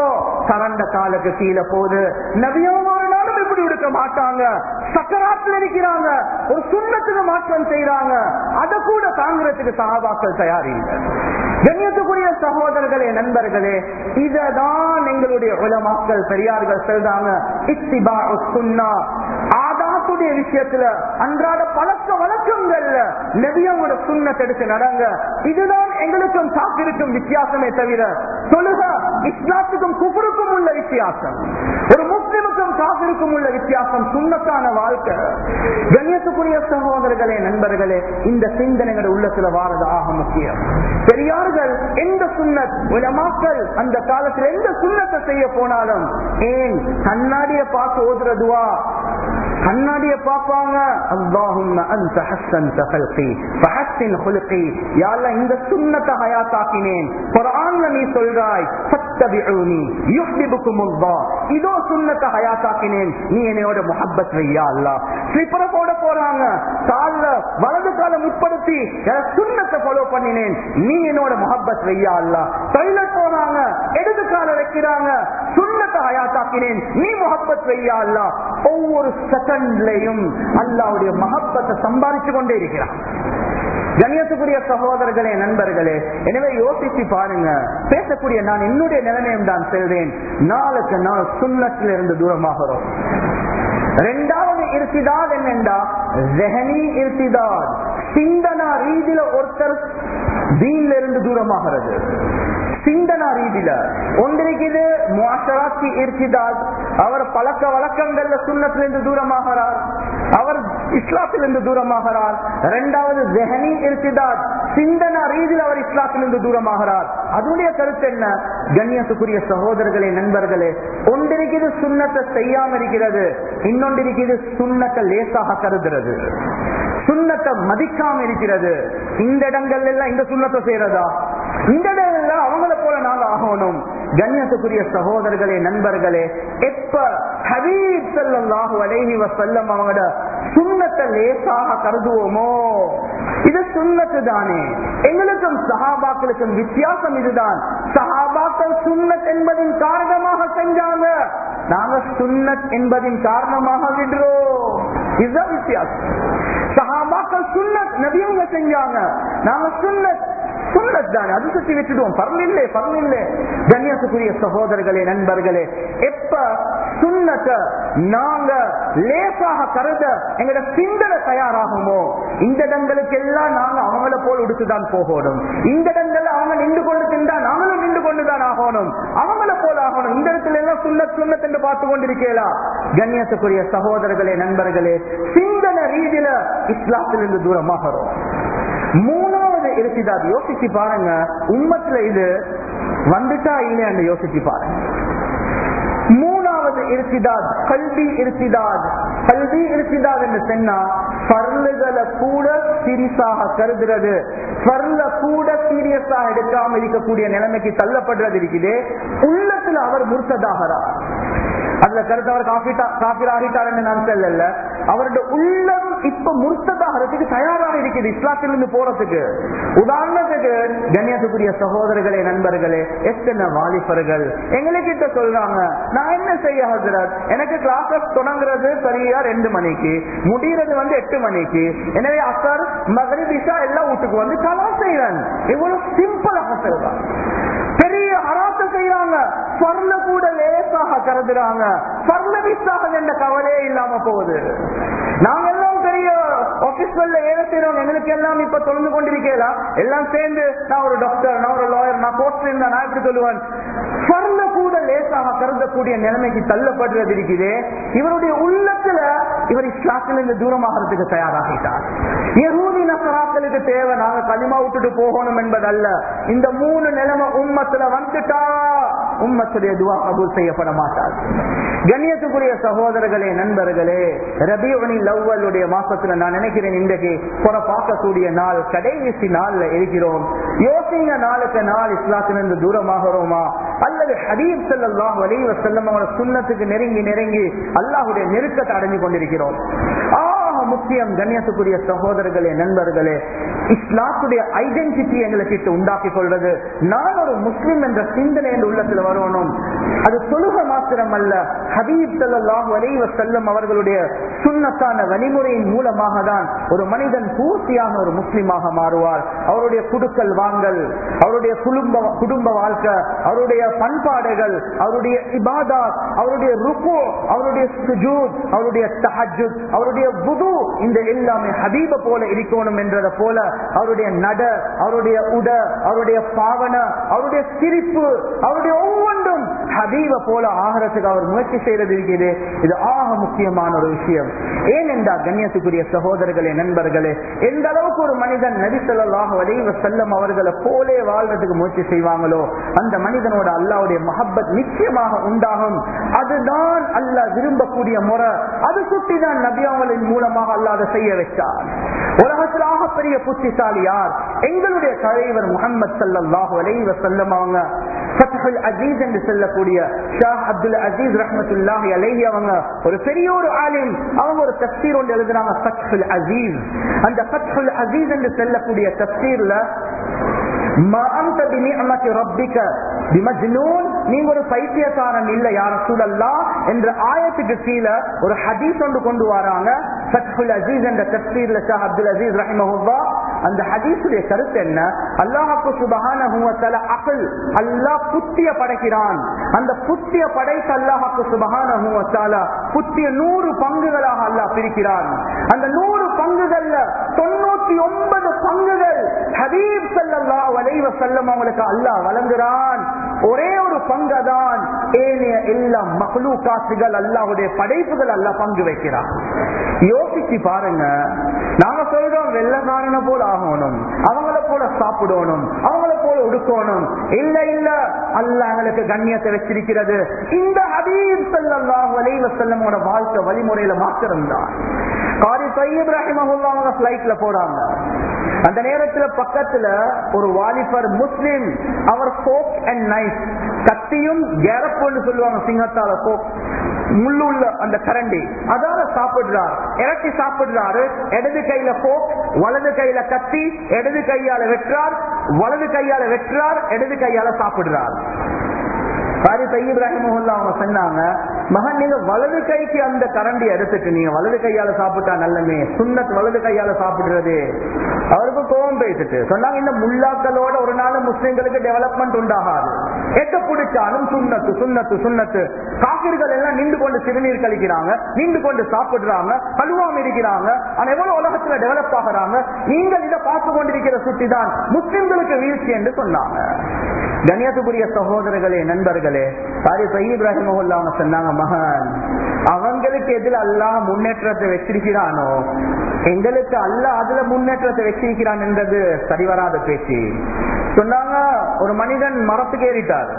கரண்ட காலுக்கு கீழே போகுது நவியமானாலும் இப்படி விடுக்க மாட்டாங்க. சக்கராத்துல இருக்கிறாங்க. ஒரு சுண்ணத்துக்கு மாற்றம் செய்யறாங்க அதை கூட தாங்குறதுக்கு சகாபாக்கள் தயாரில்லை. கண்ணியத்துக்குரிய சகோதரர்களே நண்பர்களே இததான் எங்களுடைய உலமாக்கள் பெரியார்கள் சொல்றாங்க. இத்திபா சுன்னா ஆதாத்துடைய விஷயத்துல அன்றாட பழக்க வழக்கங்கள்ல நெவியோட சுண்ணத்தை எடுத்து நடங்க. இதுதான் எங்களுக்கும் சாப்பிருக்கும் வித்தியாசமே தவிர சொல்லுக இஸ்லாத்துக்கும் குபருக்கும் உள்ள வித்தியாசம். ஒரு முஸ்லிமுக்கும் காபிருக்கும் உள்ள வித்தியாசம் சுண்ணத்தான வாழ்க்கை. கண்ணியத்துக்குரிய சகோதரர்களே நண்பர்களே இந்த சிந்தனைகள் உள்ளத்துல வாரது ஆக முக்கியம். பெரியார்கள் எந்த சுண்ணத் உலமாக்கள் அந்த காலத்தில் எந்த சுண்ணத்தை செய்ய போனாலும் ஏன் கண்ணாடியை பார்த்து ஓதுறதுவா கண்ணாடிய பார்ப்பாங்க. இந்த சுன்னத்தை ஹயாத்தாக்கினேன். நீ சொல்றாய் ஃபத்தபிஊனி யுஹ்பிபுக்குமுல்லாஹ் இதோ சுன்னத்தை ஹயாத்தாக்கினேன். நீ என்னோட முஹப்பத் வையா அல்லாஹ். ஸ்லிப்பர போட போறாங்க. கால்ல வலது கால முற்படுத்தி சுண்ணத்தை ஃபாலோ பண்ணினேன். நீ என்னோட முஹப்பத் வையா அல்லாஹ். டாய்லெட் போறாங்க. இடது கால வைக்கிறாங்க. சுண்ணத்தை ஹயாத்தாக்கினேன் நீ முகப்பத் வையா அல்லாஹ். ஒவ்வொரு செகண்ட்லையும் அல்லாவுடைய மகப்பத்தை சம்பாதிச்சு கொண்டே இருக்கிறான். கண்ணியத்துக்குரிய சகோதரர்களே நண்பர்களே எனவே யோசித்து பாருங்க. பேசக்கூடிய நான் என்னுடைய நிலைமையும் தான் செல்வேன். நாளுக்கு நாள் சுண்ணத்தில் இருந்து தூரமாகிறோம். ரெண்டாவது இருத்திதாத் என்னென்றா? ஜெஹனி இருத்திதாத் சிந்தனா ரீதியில ஒருத்தர் தீன்ல இருந்து தூரமாகிறது. சிந்தனா ரீதியில. ஒன்றிருக்குது முவாசராட்சி இருக்கிறார் அவர் பழக்க வழக்கங்கள்ல சுண்ணத்திலிருந்து தூரமாகிறார். அவர் இஸ்லாத்திலிருந்து தூரமாகிறார். இரண்டாவது ஜெஹனி இருக்கிறார் சிந்தனா ரீதியில் அவர் இஸ்லாத்திலிருந்து தூரமாகிறார். அதனுடைய கருத்து என்ன? கண்ணியத்துக்குரிய சகோதரர்களே நண்பர்களே ஒன்றிருக்கிறது சுண்ணத்தை செய்யாம இருக்கிறது இன்னொன்றிருக்கிறது சுண்ணத்தை லேசாக கருதுறது. சுண்ணத்தை மதிக்காம இருக்கிறது இந்த இடங்கள்ல எல்லாம் இந்த சுண்ணத்தை செய்யறதா? இந்த இடங்கள்ல அவங்கள போல நாங்க ஆகணும் கண்ணியத்துக்குரிய சகோதரர்களே நண்பர்களே எப்ப ஹபீப் ஸல்லல்லாஹு அலைஹி வஸல்லம் அவங்களோட சுண்ணத்தை லேசாக கருதுவோமோ? இது சுண்ணத்து தானே. எங்களுக்கும் சஹாபாக்களுக்கும் வித்தியாசம் இதுதான். சஹாபாக்கள் சுண்ணத் என்பதின் காரணமாக செஞ்சாங்க. நாங்க சுண்ணத் என்பதின் காரணமாக விடுறோம். இதுதான் வித்தியாசம். சஹாபாக்கள் சுண்ணத் நபியவங்க செஞ்சாங்க. நாங்க சுண்ணத் சுண்ணத் தானே? அது சுத்தி விட்டுடுவோம். பரலில்லை பரலில்லை கண்ணியத்துக்குரிய சகோதரர்களே நண்பர்களே எப்ப சுண்ணத்தை நாங்க லேசாக கருத எங்களோட சிந்தனை தயாராகுமோ இந்த இடங்களுக்கு எல்லாம் நாங்க அவங்கள போல் உடுத்துதான் போகணும். இந்த இடங்கள்ல அவங்க நின்று கொண்டு தின்றா நாங்களும் நின்று கொண்டுதான் ஆகணும். அவங்கள போல ஆகணும். இந்த இடத்துல எல்லாம் சுண்ணத் சுண்ணத் என்று பார்த்து கொண்டிருக்கலாம் கண்ணியத்துக்குரிய சகோதரர்களே நண்பர்களே சிந்தனை ரீதியில இஸ்லாத்திலிருந்து தூரமாகிறோம். இருக்குது அது யோசிச்சு பாருங்க உண்மத்துல இது வந்துட்டா இல்லையான்னு யோசிச்சு பாருங்க. மூணாவது இருத்திதாத் கல்வி இருத்திதாத் கல்வி இருத்திதாத் என்று சொன்னா பர்லுகளை கூட சீரியஸாக கருதுறது. பர்ல கூட சீரியஸா எடுக்காம இருக்கக்கூடிய நிலைமைக்கு தள்ளப்படுறது இருக்குது. உள்ளத்துல அவர் முர்த்ததாகிறார் அதுல கருத்து அவர் காப்பீர் ஆகிட்டார் என்று நான் சொல்லல. அவருடைய உள்ளம் இப்ப முர்த்ததாகிறதுக்கு தயாராக இருக்குது இஸ்லாத்திலிருந்து போறதுக்கு. உதாரணத்துக்கு கண்ணியத்துக்குரிய சகோதரர்களே நண்பர்களே எத்தனை வாலிபர்கள்? எங்ககிட்ட சொல்றாங்க நான் என்ன செய்ய ஹசரத்? எனக்கு கிளாஸஸ் தொடங்குறது சரியா ரெண்டு மணிக்கு முடிகிறது வந்து எட்டு மணிக்கு. எனவே அசர் மகரி இஷா எல்லாம் வீட்டுக்கு வந்து கலா செய்யறேன் இவ்வளவு சிம்பிளாக சொல்றாங்க பெரிய அராத்த செய்யறாங்க பர்ல கூட லேசாக கருதுறாங்க. பர்ல மிஸ்ஸாக என்ற கவலையே இல்லாம போகுது. நாங்க எல்லாம் பெரிய ஆபீஸ்கள்ல வேலை செய்யறோம் எங்களுக்கு எல்லாம் இப்ப தொடர்ந்து கொண்டிருக்கலாம் எல்லாம் சேர்ந்து நான் ஒரு டாக்டர் நான் ஒரு லாயர் நான் கோர்ட்ல இருந்தா நான் எப்படி சொல்லுவேன்? பர்ல கூட லேசாக கருதக்கூடிய நிலைமைக்கு தள்ளப்படுறது இருக்குது. இவருடைய உள்ள இடத்துல இவர் இஸ்லாத்திலிருந்து தூரமாகிறதுக்கு தயாராகிட்டார். யகூதி நசராக்களுக்கு தேவை நாங்க களிமா விட்டுட்டு போகணும் என்பதல்ல. இந்த மூணு நிலைமை உம்மத்துல வந்துட்டா உம்மத்துடைய துவா கபூல் செய்யப்பட மாட்டார். கண்ணியத்துக்குரிய சகோதரர்களே நண்பர்களே ரபியுனி லவ்வலுடைய மாசத்துல நான் நினைக்கிறேன் இன்றைக்கு புற பார்க்கக்கூடிய நாள் கடைசி நாள்ல இருக்கிறோம். யோசிங்க நாளுக்கு நாள் இஸ்லாத்திலிருந்து தூரமாகிறோமா? அல்லது ஹபீப் செல்லாம் அலி வசல்லம் அவரோட சுண்ணத்துக்கு நெருங்கி நெருங்கி அல்லாஹுடைய நெருக்கத்தை அடைஞ்சு கொண்டிருக்கிறோம். முக்கியம் கண்ணியத்துக்குரிய சகோதரர்களே நண்பர்களே. இஸ்லாத்துடைய ஐடென்டிட்டி எங்களுக்கு உண்டாக்கி கொள்வது. நான் ஒரு முஸ்லிம் என்ற சிந்தனை என்று உள்ளத்தில் வரணும் அது தொழுக மாத்திரம் அல்ல ஹபீப் சல்லாஹ் வரைவ செல்லும் அவர்களுடைய சுண்ணத்தான வழிமுறையின் மூலமாக தான் ஒரு மனிதன் பூர்த்தியான ஒரு முஸ்லிமாக மாறுவார். அவருடைய குடுக்கல் வாங்கல் அவருடைய குடும்ப குடும்ப வாழ்க்கை அவருடைய பண்பாடுகள் அவருடைய இபாதா அவருடைய ருக்கு அவருடைய சுஜூத் அவருடைய தஹஜுத் அவருடைய புது இந்த எல்லாமே ஹபீப போல இருக்கணும் என்றதை போல அவருடைய நட அவருடைய உட அவருடைய பாவன அவருடைய சிரிப்பு அவருடைய ஒவ்வொரு ஹபீப போல ஆகிறதுக்கு அவர் முயற்சி செய்யறது இருக்குது இது ஆக முக்கியமான ஒரு விஷயம். ஏனென்றால் கண்ணியத்துக்குரிய சகோதரர்களே நண்பர்களே எந்த அளவுக்கு ஒரு மனிதன் நரிசலாக வலைவ செல்லம் அவர்களை போலே வாழ்றதுக்கு முயற்சி செய்வாங்களோ அந்த மனிதனோட அல்லாவுடைய மஹப்பத் நிச்சயமாக உண்டாகும். அதுதான் அல்லாஹ் விரும்பக்கூடிய முறை. அது சுட்டிதான் நபி மூலமாக அல்லாஹ் செய்ய வச்சார் உலகத்தில் ஆகப்பெரிய புத்திசாலி யார்? எங்களுடைய தலைவர் முகமது சல்லாஹு அலைவ செல்லம் அவங்க. ஃபத்ஹுல் அசீஸ் என்று சொல்லக்கூடிய ஷாஹ் அப்துல் அசீஸ் ரஹமத்துல்லாஹி அலைஹி அவங்க ஒரு பெரிய ஒரு ஆலிம் அவங்க ஒரு தப்சீர் ஒன்று எழுதுறாங்க ஃபத்ஹுல் அசீஸ் அந்த ஃபத்ஹுல் அசீஸ் என்று சொல்லக்கூடிய தப்சீர்ல நீங்க ஒரு பைத்தியக்காரன் இல்ல யார சூழல்லா என்ற ஆயத்துக்கு கீழே ஒரு ஹதீஸ் ஒன்று கொண்டு வராங்க. சத்புல் அசீஸ் என்ற தப்சீர்ல ஷா அப்துல் அசீஸ் ரஹிமஹுல்லா. அந்த ஹதீஸுடைய கருத்து என்ன? அல்லாஹுக்கு சுபஹான அகல். அல்லாஹ் புத்திய படைக்கிறான். அந்த புத்திய படைத்த அல்லாஹுக்கு சுபஹான புத்திய நூறு பங்குகளாக அல்லாஹ் பிரிக்கிறான். அந்த நூறு பங்குகள்ல தொண்ணூத்தி ஒன்பது பங்குகள் ஹபீப் ஸல்லல்லாஹு அலைஹி அவங்களுக்கு அல்லாஹ் வழங்குறான். ஒரே ஒரு பங்கு தான் ஏனைய எல்லா மகளூ காசுகள் அல்லாவுடைய படைப்புகள் அல்ல பங்கு வைக்கிறான். யோசிச்சு பாருங்க நாங்க சொல்றோம் வெள்ளக்காரனை போல ஆகணும் அவங்கள போல சாப்பிடணும் அவங்கள போல உடுக்கணும். இல்ல இல்ல அல்ல எங்களுக்கு கண்ணியத்தை வச்சிருக்கிறது. இந்த ஹபீப் ஸல்லல்லாஹு அலைஹி செல்லமோட வாழ்க்கை வழிமுறையில மாத்திரம்தான். காரி சையீப் ரஹிமஹுல்லா அவங்க பிளைட்ல போறாங்க. அந்த நேரத்துல பக்கத்துல ஒரு வாலிபர் முஸ்லிம் அவர் ஃபோக் அண்ட் நைஃப் கத்தியும் கேரப்புன்னு சொல்லுவாங்க சிங்கத்தால ஃபோக் முள்ளுள்ள அந்த கரண்டி. அதால சாப்பிடுறார். இறக்கி சாப்பிடுறாரு. இடது கையில போக் வலது கையில கத்தி இடது கையால வெட்டுறார் வலது கையால வெட்டுறார் இடது கையால சாப்பிடுறார். காரி தையீப் அவங்க சொன்னாங்க மகன் நீங்க வலது கைக்கு அந்த கரண்டி எடுத்துட்டு நீங்க வலது கையால சாப்பிட்டா நல்லமே சுண்ணத் வலது கையால சாப்பிடுறது. அவருக்கு கோபம் பேசிட்டு சொன்னாங்க இந்த முல்லாக்களோட ஒரு நாள் முஸ்லிம்களுக்கு டெவலப்மெண்ட் உண்டாகாது. எட்ட பிடிச்சாலும் சுண்ணத்து சுண்ணத்து சுண்ணத்து. காக்கிர்கள் எல்லாம் நின்று கொண்டு சிறுநீர் கழிக்கிறாங்க நின்று கொண்டு சாப்பிடுறாங்க கழுவாம இருக்கிறாங்க ஆனா எவ்வளவு உலகத்துல டெவலப் ஆகிறாங்க? நீங்கள் இதை பார்த்து கொண்டிருக்கிற சுட்டி தான் முஸ்லிம்களுக்கு வீழ்ச்சி என்று சொன்னாங்க. கண்ணியத்துக்குரிய சகோதரர்களே நண்பர்களே சாரி சையீப் இப்ராஹிம் அவங்க சொன்னாங்க மகன் அவங்களுக்கு எதில் அல்லாஹ் முன்னேற்றத்தை வச்சிருக்கிறானோ எங்களுக்கு அல்லாஹ் அதுல முன்னேற்றத்தை வச்சிருக்கிறான் என்றது சரிவராத பேச்சு. சொன்னாங்க ஒரு மனிதன் மரத்துக்கு ஏறிட்டார்.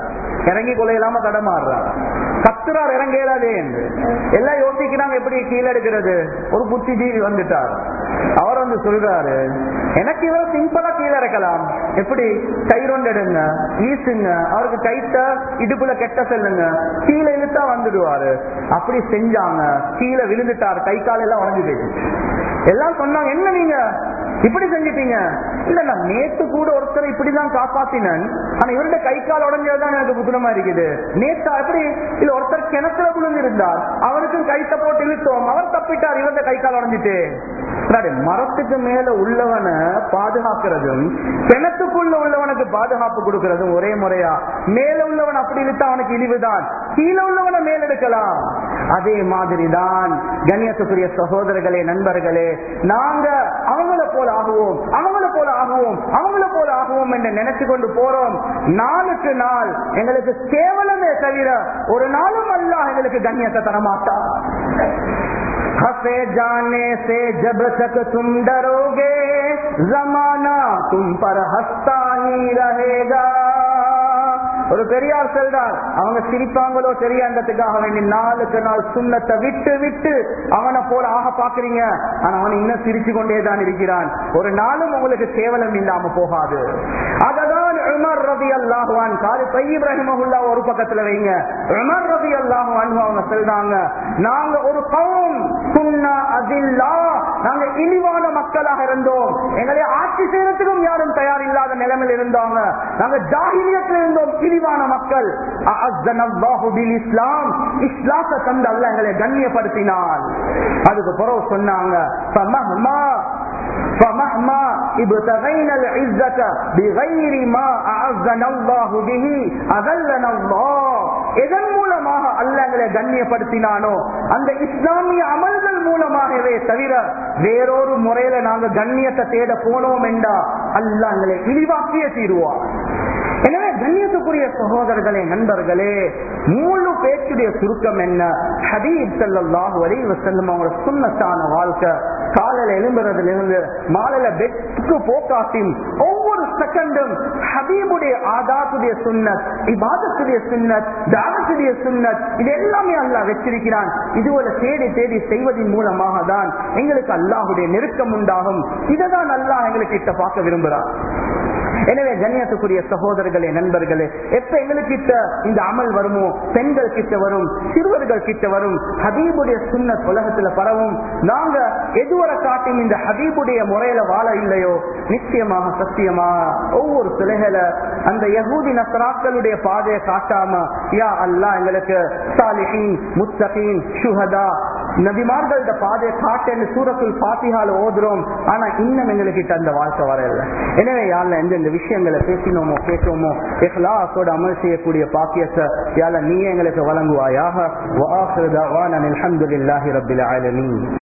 இறங்கி கொள்ளையில்லாம தடமாடுறான் கத்துறார் இறங்கேறாதே என்று. எல்லாம் யோசிக்கிறாங்க எப்படி கீழே எடுக்கிறது? ஒரு புத்திஜீவி வந்துட்டார். அவர் வந்து சொல்றாரு எனக்கு இவர் சிம்பிளா கீழே இறக்கலாம். எப்படி? கயிறொண்டு எடுங்க வீசுங்க அவருக்கு கைத்த இடுப்புல கெட்ட செல்லுங்க. கீழே இழுத்தா வந்துடுவாரு. அப்படி செஞ்சாங்க. கீழே விழுந்துட்டார். கை காலெல்லாம் உடஞ்சு போயிடுச்சு. எல்லாம் சொன்னாங்க என்ன நீங்க? இப்படி செஞ்சிட்டீங்க. இல்ல நான் நேத்து கூட ஒருத்தர் இப்படிதான் காப்பாத்தினேன். ஆனா இவருடைய கை கால் உடஞ்சதுதான் எனக்கு புதுனமா இருக்குது. நேத்தா எப்படி? இல்ல ஒருத்தர் கிணத்துல விழுந்திருந்தார் அவருக்கும் கைத்த போட்டு இழுத்தோம். அவர் தப்பிட்டார். இவருடைய கை கால் உடஞ்சிட்டு. மரத்துக்கு மேல உள்ளவனை பாதுகாக்கிறதும் கிணத்துக்குள்ள உள்ளவனுக்கு பாதுகாப்பு கொடுக்கறதும் ஒரே முறையா. மேல உள்ளவன் அப்படி இழுத்தா அவனுக்கு இழிவுதான். கீழே உள்ளவனை மேலெடுக்கலாம் அதே மாதிரிதான் கண்ணியத்துக்குரிய சகோதரர்களே நண்பர்களே நாங்க அவங்கள ஆகுவோம் அவங்கள போல ஆகுவோம் அவங்கள போல ஆகுவோம் என்று நினைச்சு கொண்டு போறோம் நாளுக்கு நாள் எங்களுக்கு கேவலமே தவிர ஒரு நாளும் அல்ல எங்களுக்கு கண்ணியத்தை தரமாட்டா خفے جانے سے جب تک تم ڈرو گے زمانہ تم پر ہستا ہی رہے گا ஒரு பெரியார் சொல்றார் அவங்க சிரிப்பாங்களோ தெரியாண்டதுக்காக வேண்டி நாளுக்கு நாள் சுண்ணத்தை விட்டு விட்டு அவனை போல ஆக பாக்குறீங்க ஆனா அவன் இன்னும் சிரிச்சு கொண்டே தான் இருக்கிறான். ஒரு நாளும் உங்களுக்கு கேவலம் இல்லாம போகாது. அததான் உமர் ரபி அல்லாஹுவான் காரி தையீப் ரஹிமஹுல்லா ஒரு பக்கத்துல வைங்க. உமர் ரபி அல்லாஹுவான் அவங்க சொல்றாங்க நாங்க ஒரு கவும் சுண்ணா அதில்லா நாங்க இழிவான மக்களாக இருந்தோம் எங்களை ஆட்சி செய்யறதுக்கும் யாரும் தயார் இல்லாத நிலைமையில் இருந்தாங்க நாங்க ஜாகிரியத்தில் இருந்தோம் இழிவான மக்கள் இஸ்லாம் இஸ்லாத்தை தந்து அல்ல எங்களை கண்ணியப்படுத்தினான் அதுக்கு பிறகு சொன்னாங்க فمهما ابتغينا العزة بغير ما أعزنا الله به أذلنا الله எதன் மூலமாக அல்லங்களை கண்ணியப்படுத்தினானோ அந்த இஸ்லாமிய அமல்கள் மூலமாகவே தவிர வேறொரு முறையில நாங்க கண்ணியத்தை தேட போனோம் என்றா அல்லங்களை இழிவாக்கிய தீருவார் எனவே கண்ணியத்துக்குரிய சகோதரர்களே நண்பர்களே மூணு பேச்சுடைய சுருக்கம் என்ன? ஹபீப் செல்லாஹு அலைவ செல்லும் அவங்களோட சுண்ணத்தான வாழ்க்கை. காலையில எழும்புறதுல இருந்து மாலையில பெட்டுக்கு போக்காட்டின் செகண்டும் ஹபீபுடைய ஆதாத்துடைய சுண்ணத் இபாதத்துடைய சுண்ணத் தானத்துடைய சுண்ணத் இது எல்லாமே அல்லாஹ் வச்சிருக்கிறான். இதுவரை தேடி தேடி செய்வதன் மூலமாக தான் எங்களுக்கு அல்லாஹுடைய நெருக்கம் உண்டாகும். இதை தான் அல்லாஹ் எங்களுக்கு கிட்ட பார்க்க விரும்புகிறான். எனவே கண்ணியத்துக்குரிய சகோதரர்களே நண்பர்களே எப்ப எங்களுக்கிட்ட இந்த அமல் வருமோ பெண்கள் கிட்ட வரும் சிறுவர்கள் கிட்ட வரும் ஹபீபுடைய சுண்ண உலகத்துல பரவும் நாங்க எதுவரை காட்டும் இந்த ஹபீபுடைய முறையில வாழ இல்லையோ? நிச்சயமாக சத்தியமா ஒவ்வொரு சிலைகளை அந்த யகூதி நசராக்களுடைய பாதையை காட்டாம யா அல்லா எங்களுக்கு சாலிஹின் முத்தகீன் சுஹதா நபிமார்களோட பாதையை காட்டேன்னு சூரத்துல் பாத்திகால ஓதுறோம். ஆனா இன்னும் எங்களுக்கு அந்த வாழ்க்கை வரல எனவே யாழ்ல எந்தெந்த விஷயங்களை பேசினோமோ கேட்டோமோ எஹ்லாசோட அமல் செய்யக்கூடிய பாக்கியத்தை யாழ நீ எங்களுக்கு வழங்குவாயாக. வாஹிரு தஅவானா அல்ஹம்துலில்லாஹி ரப்பில் ஆலமீன்.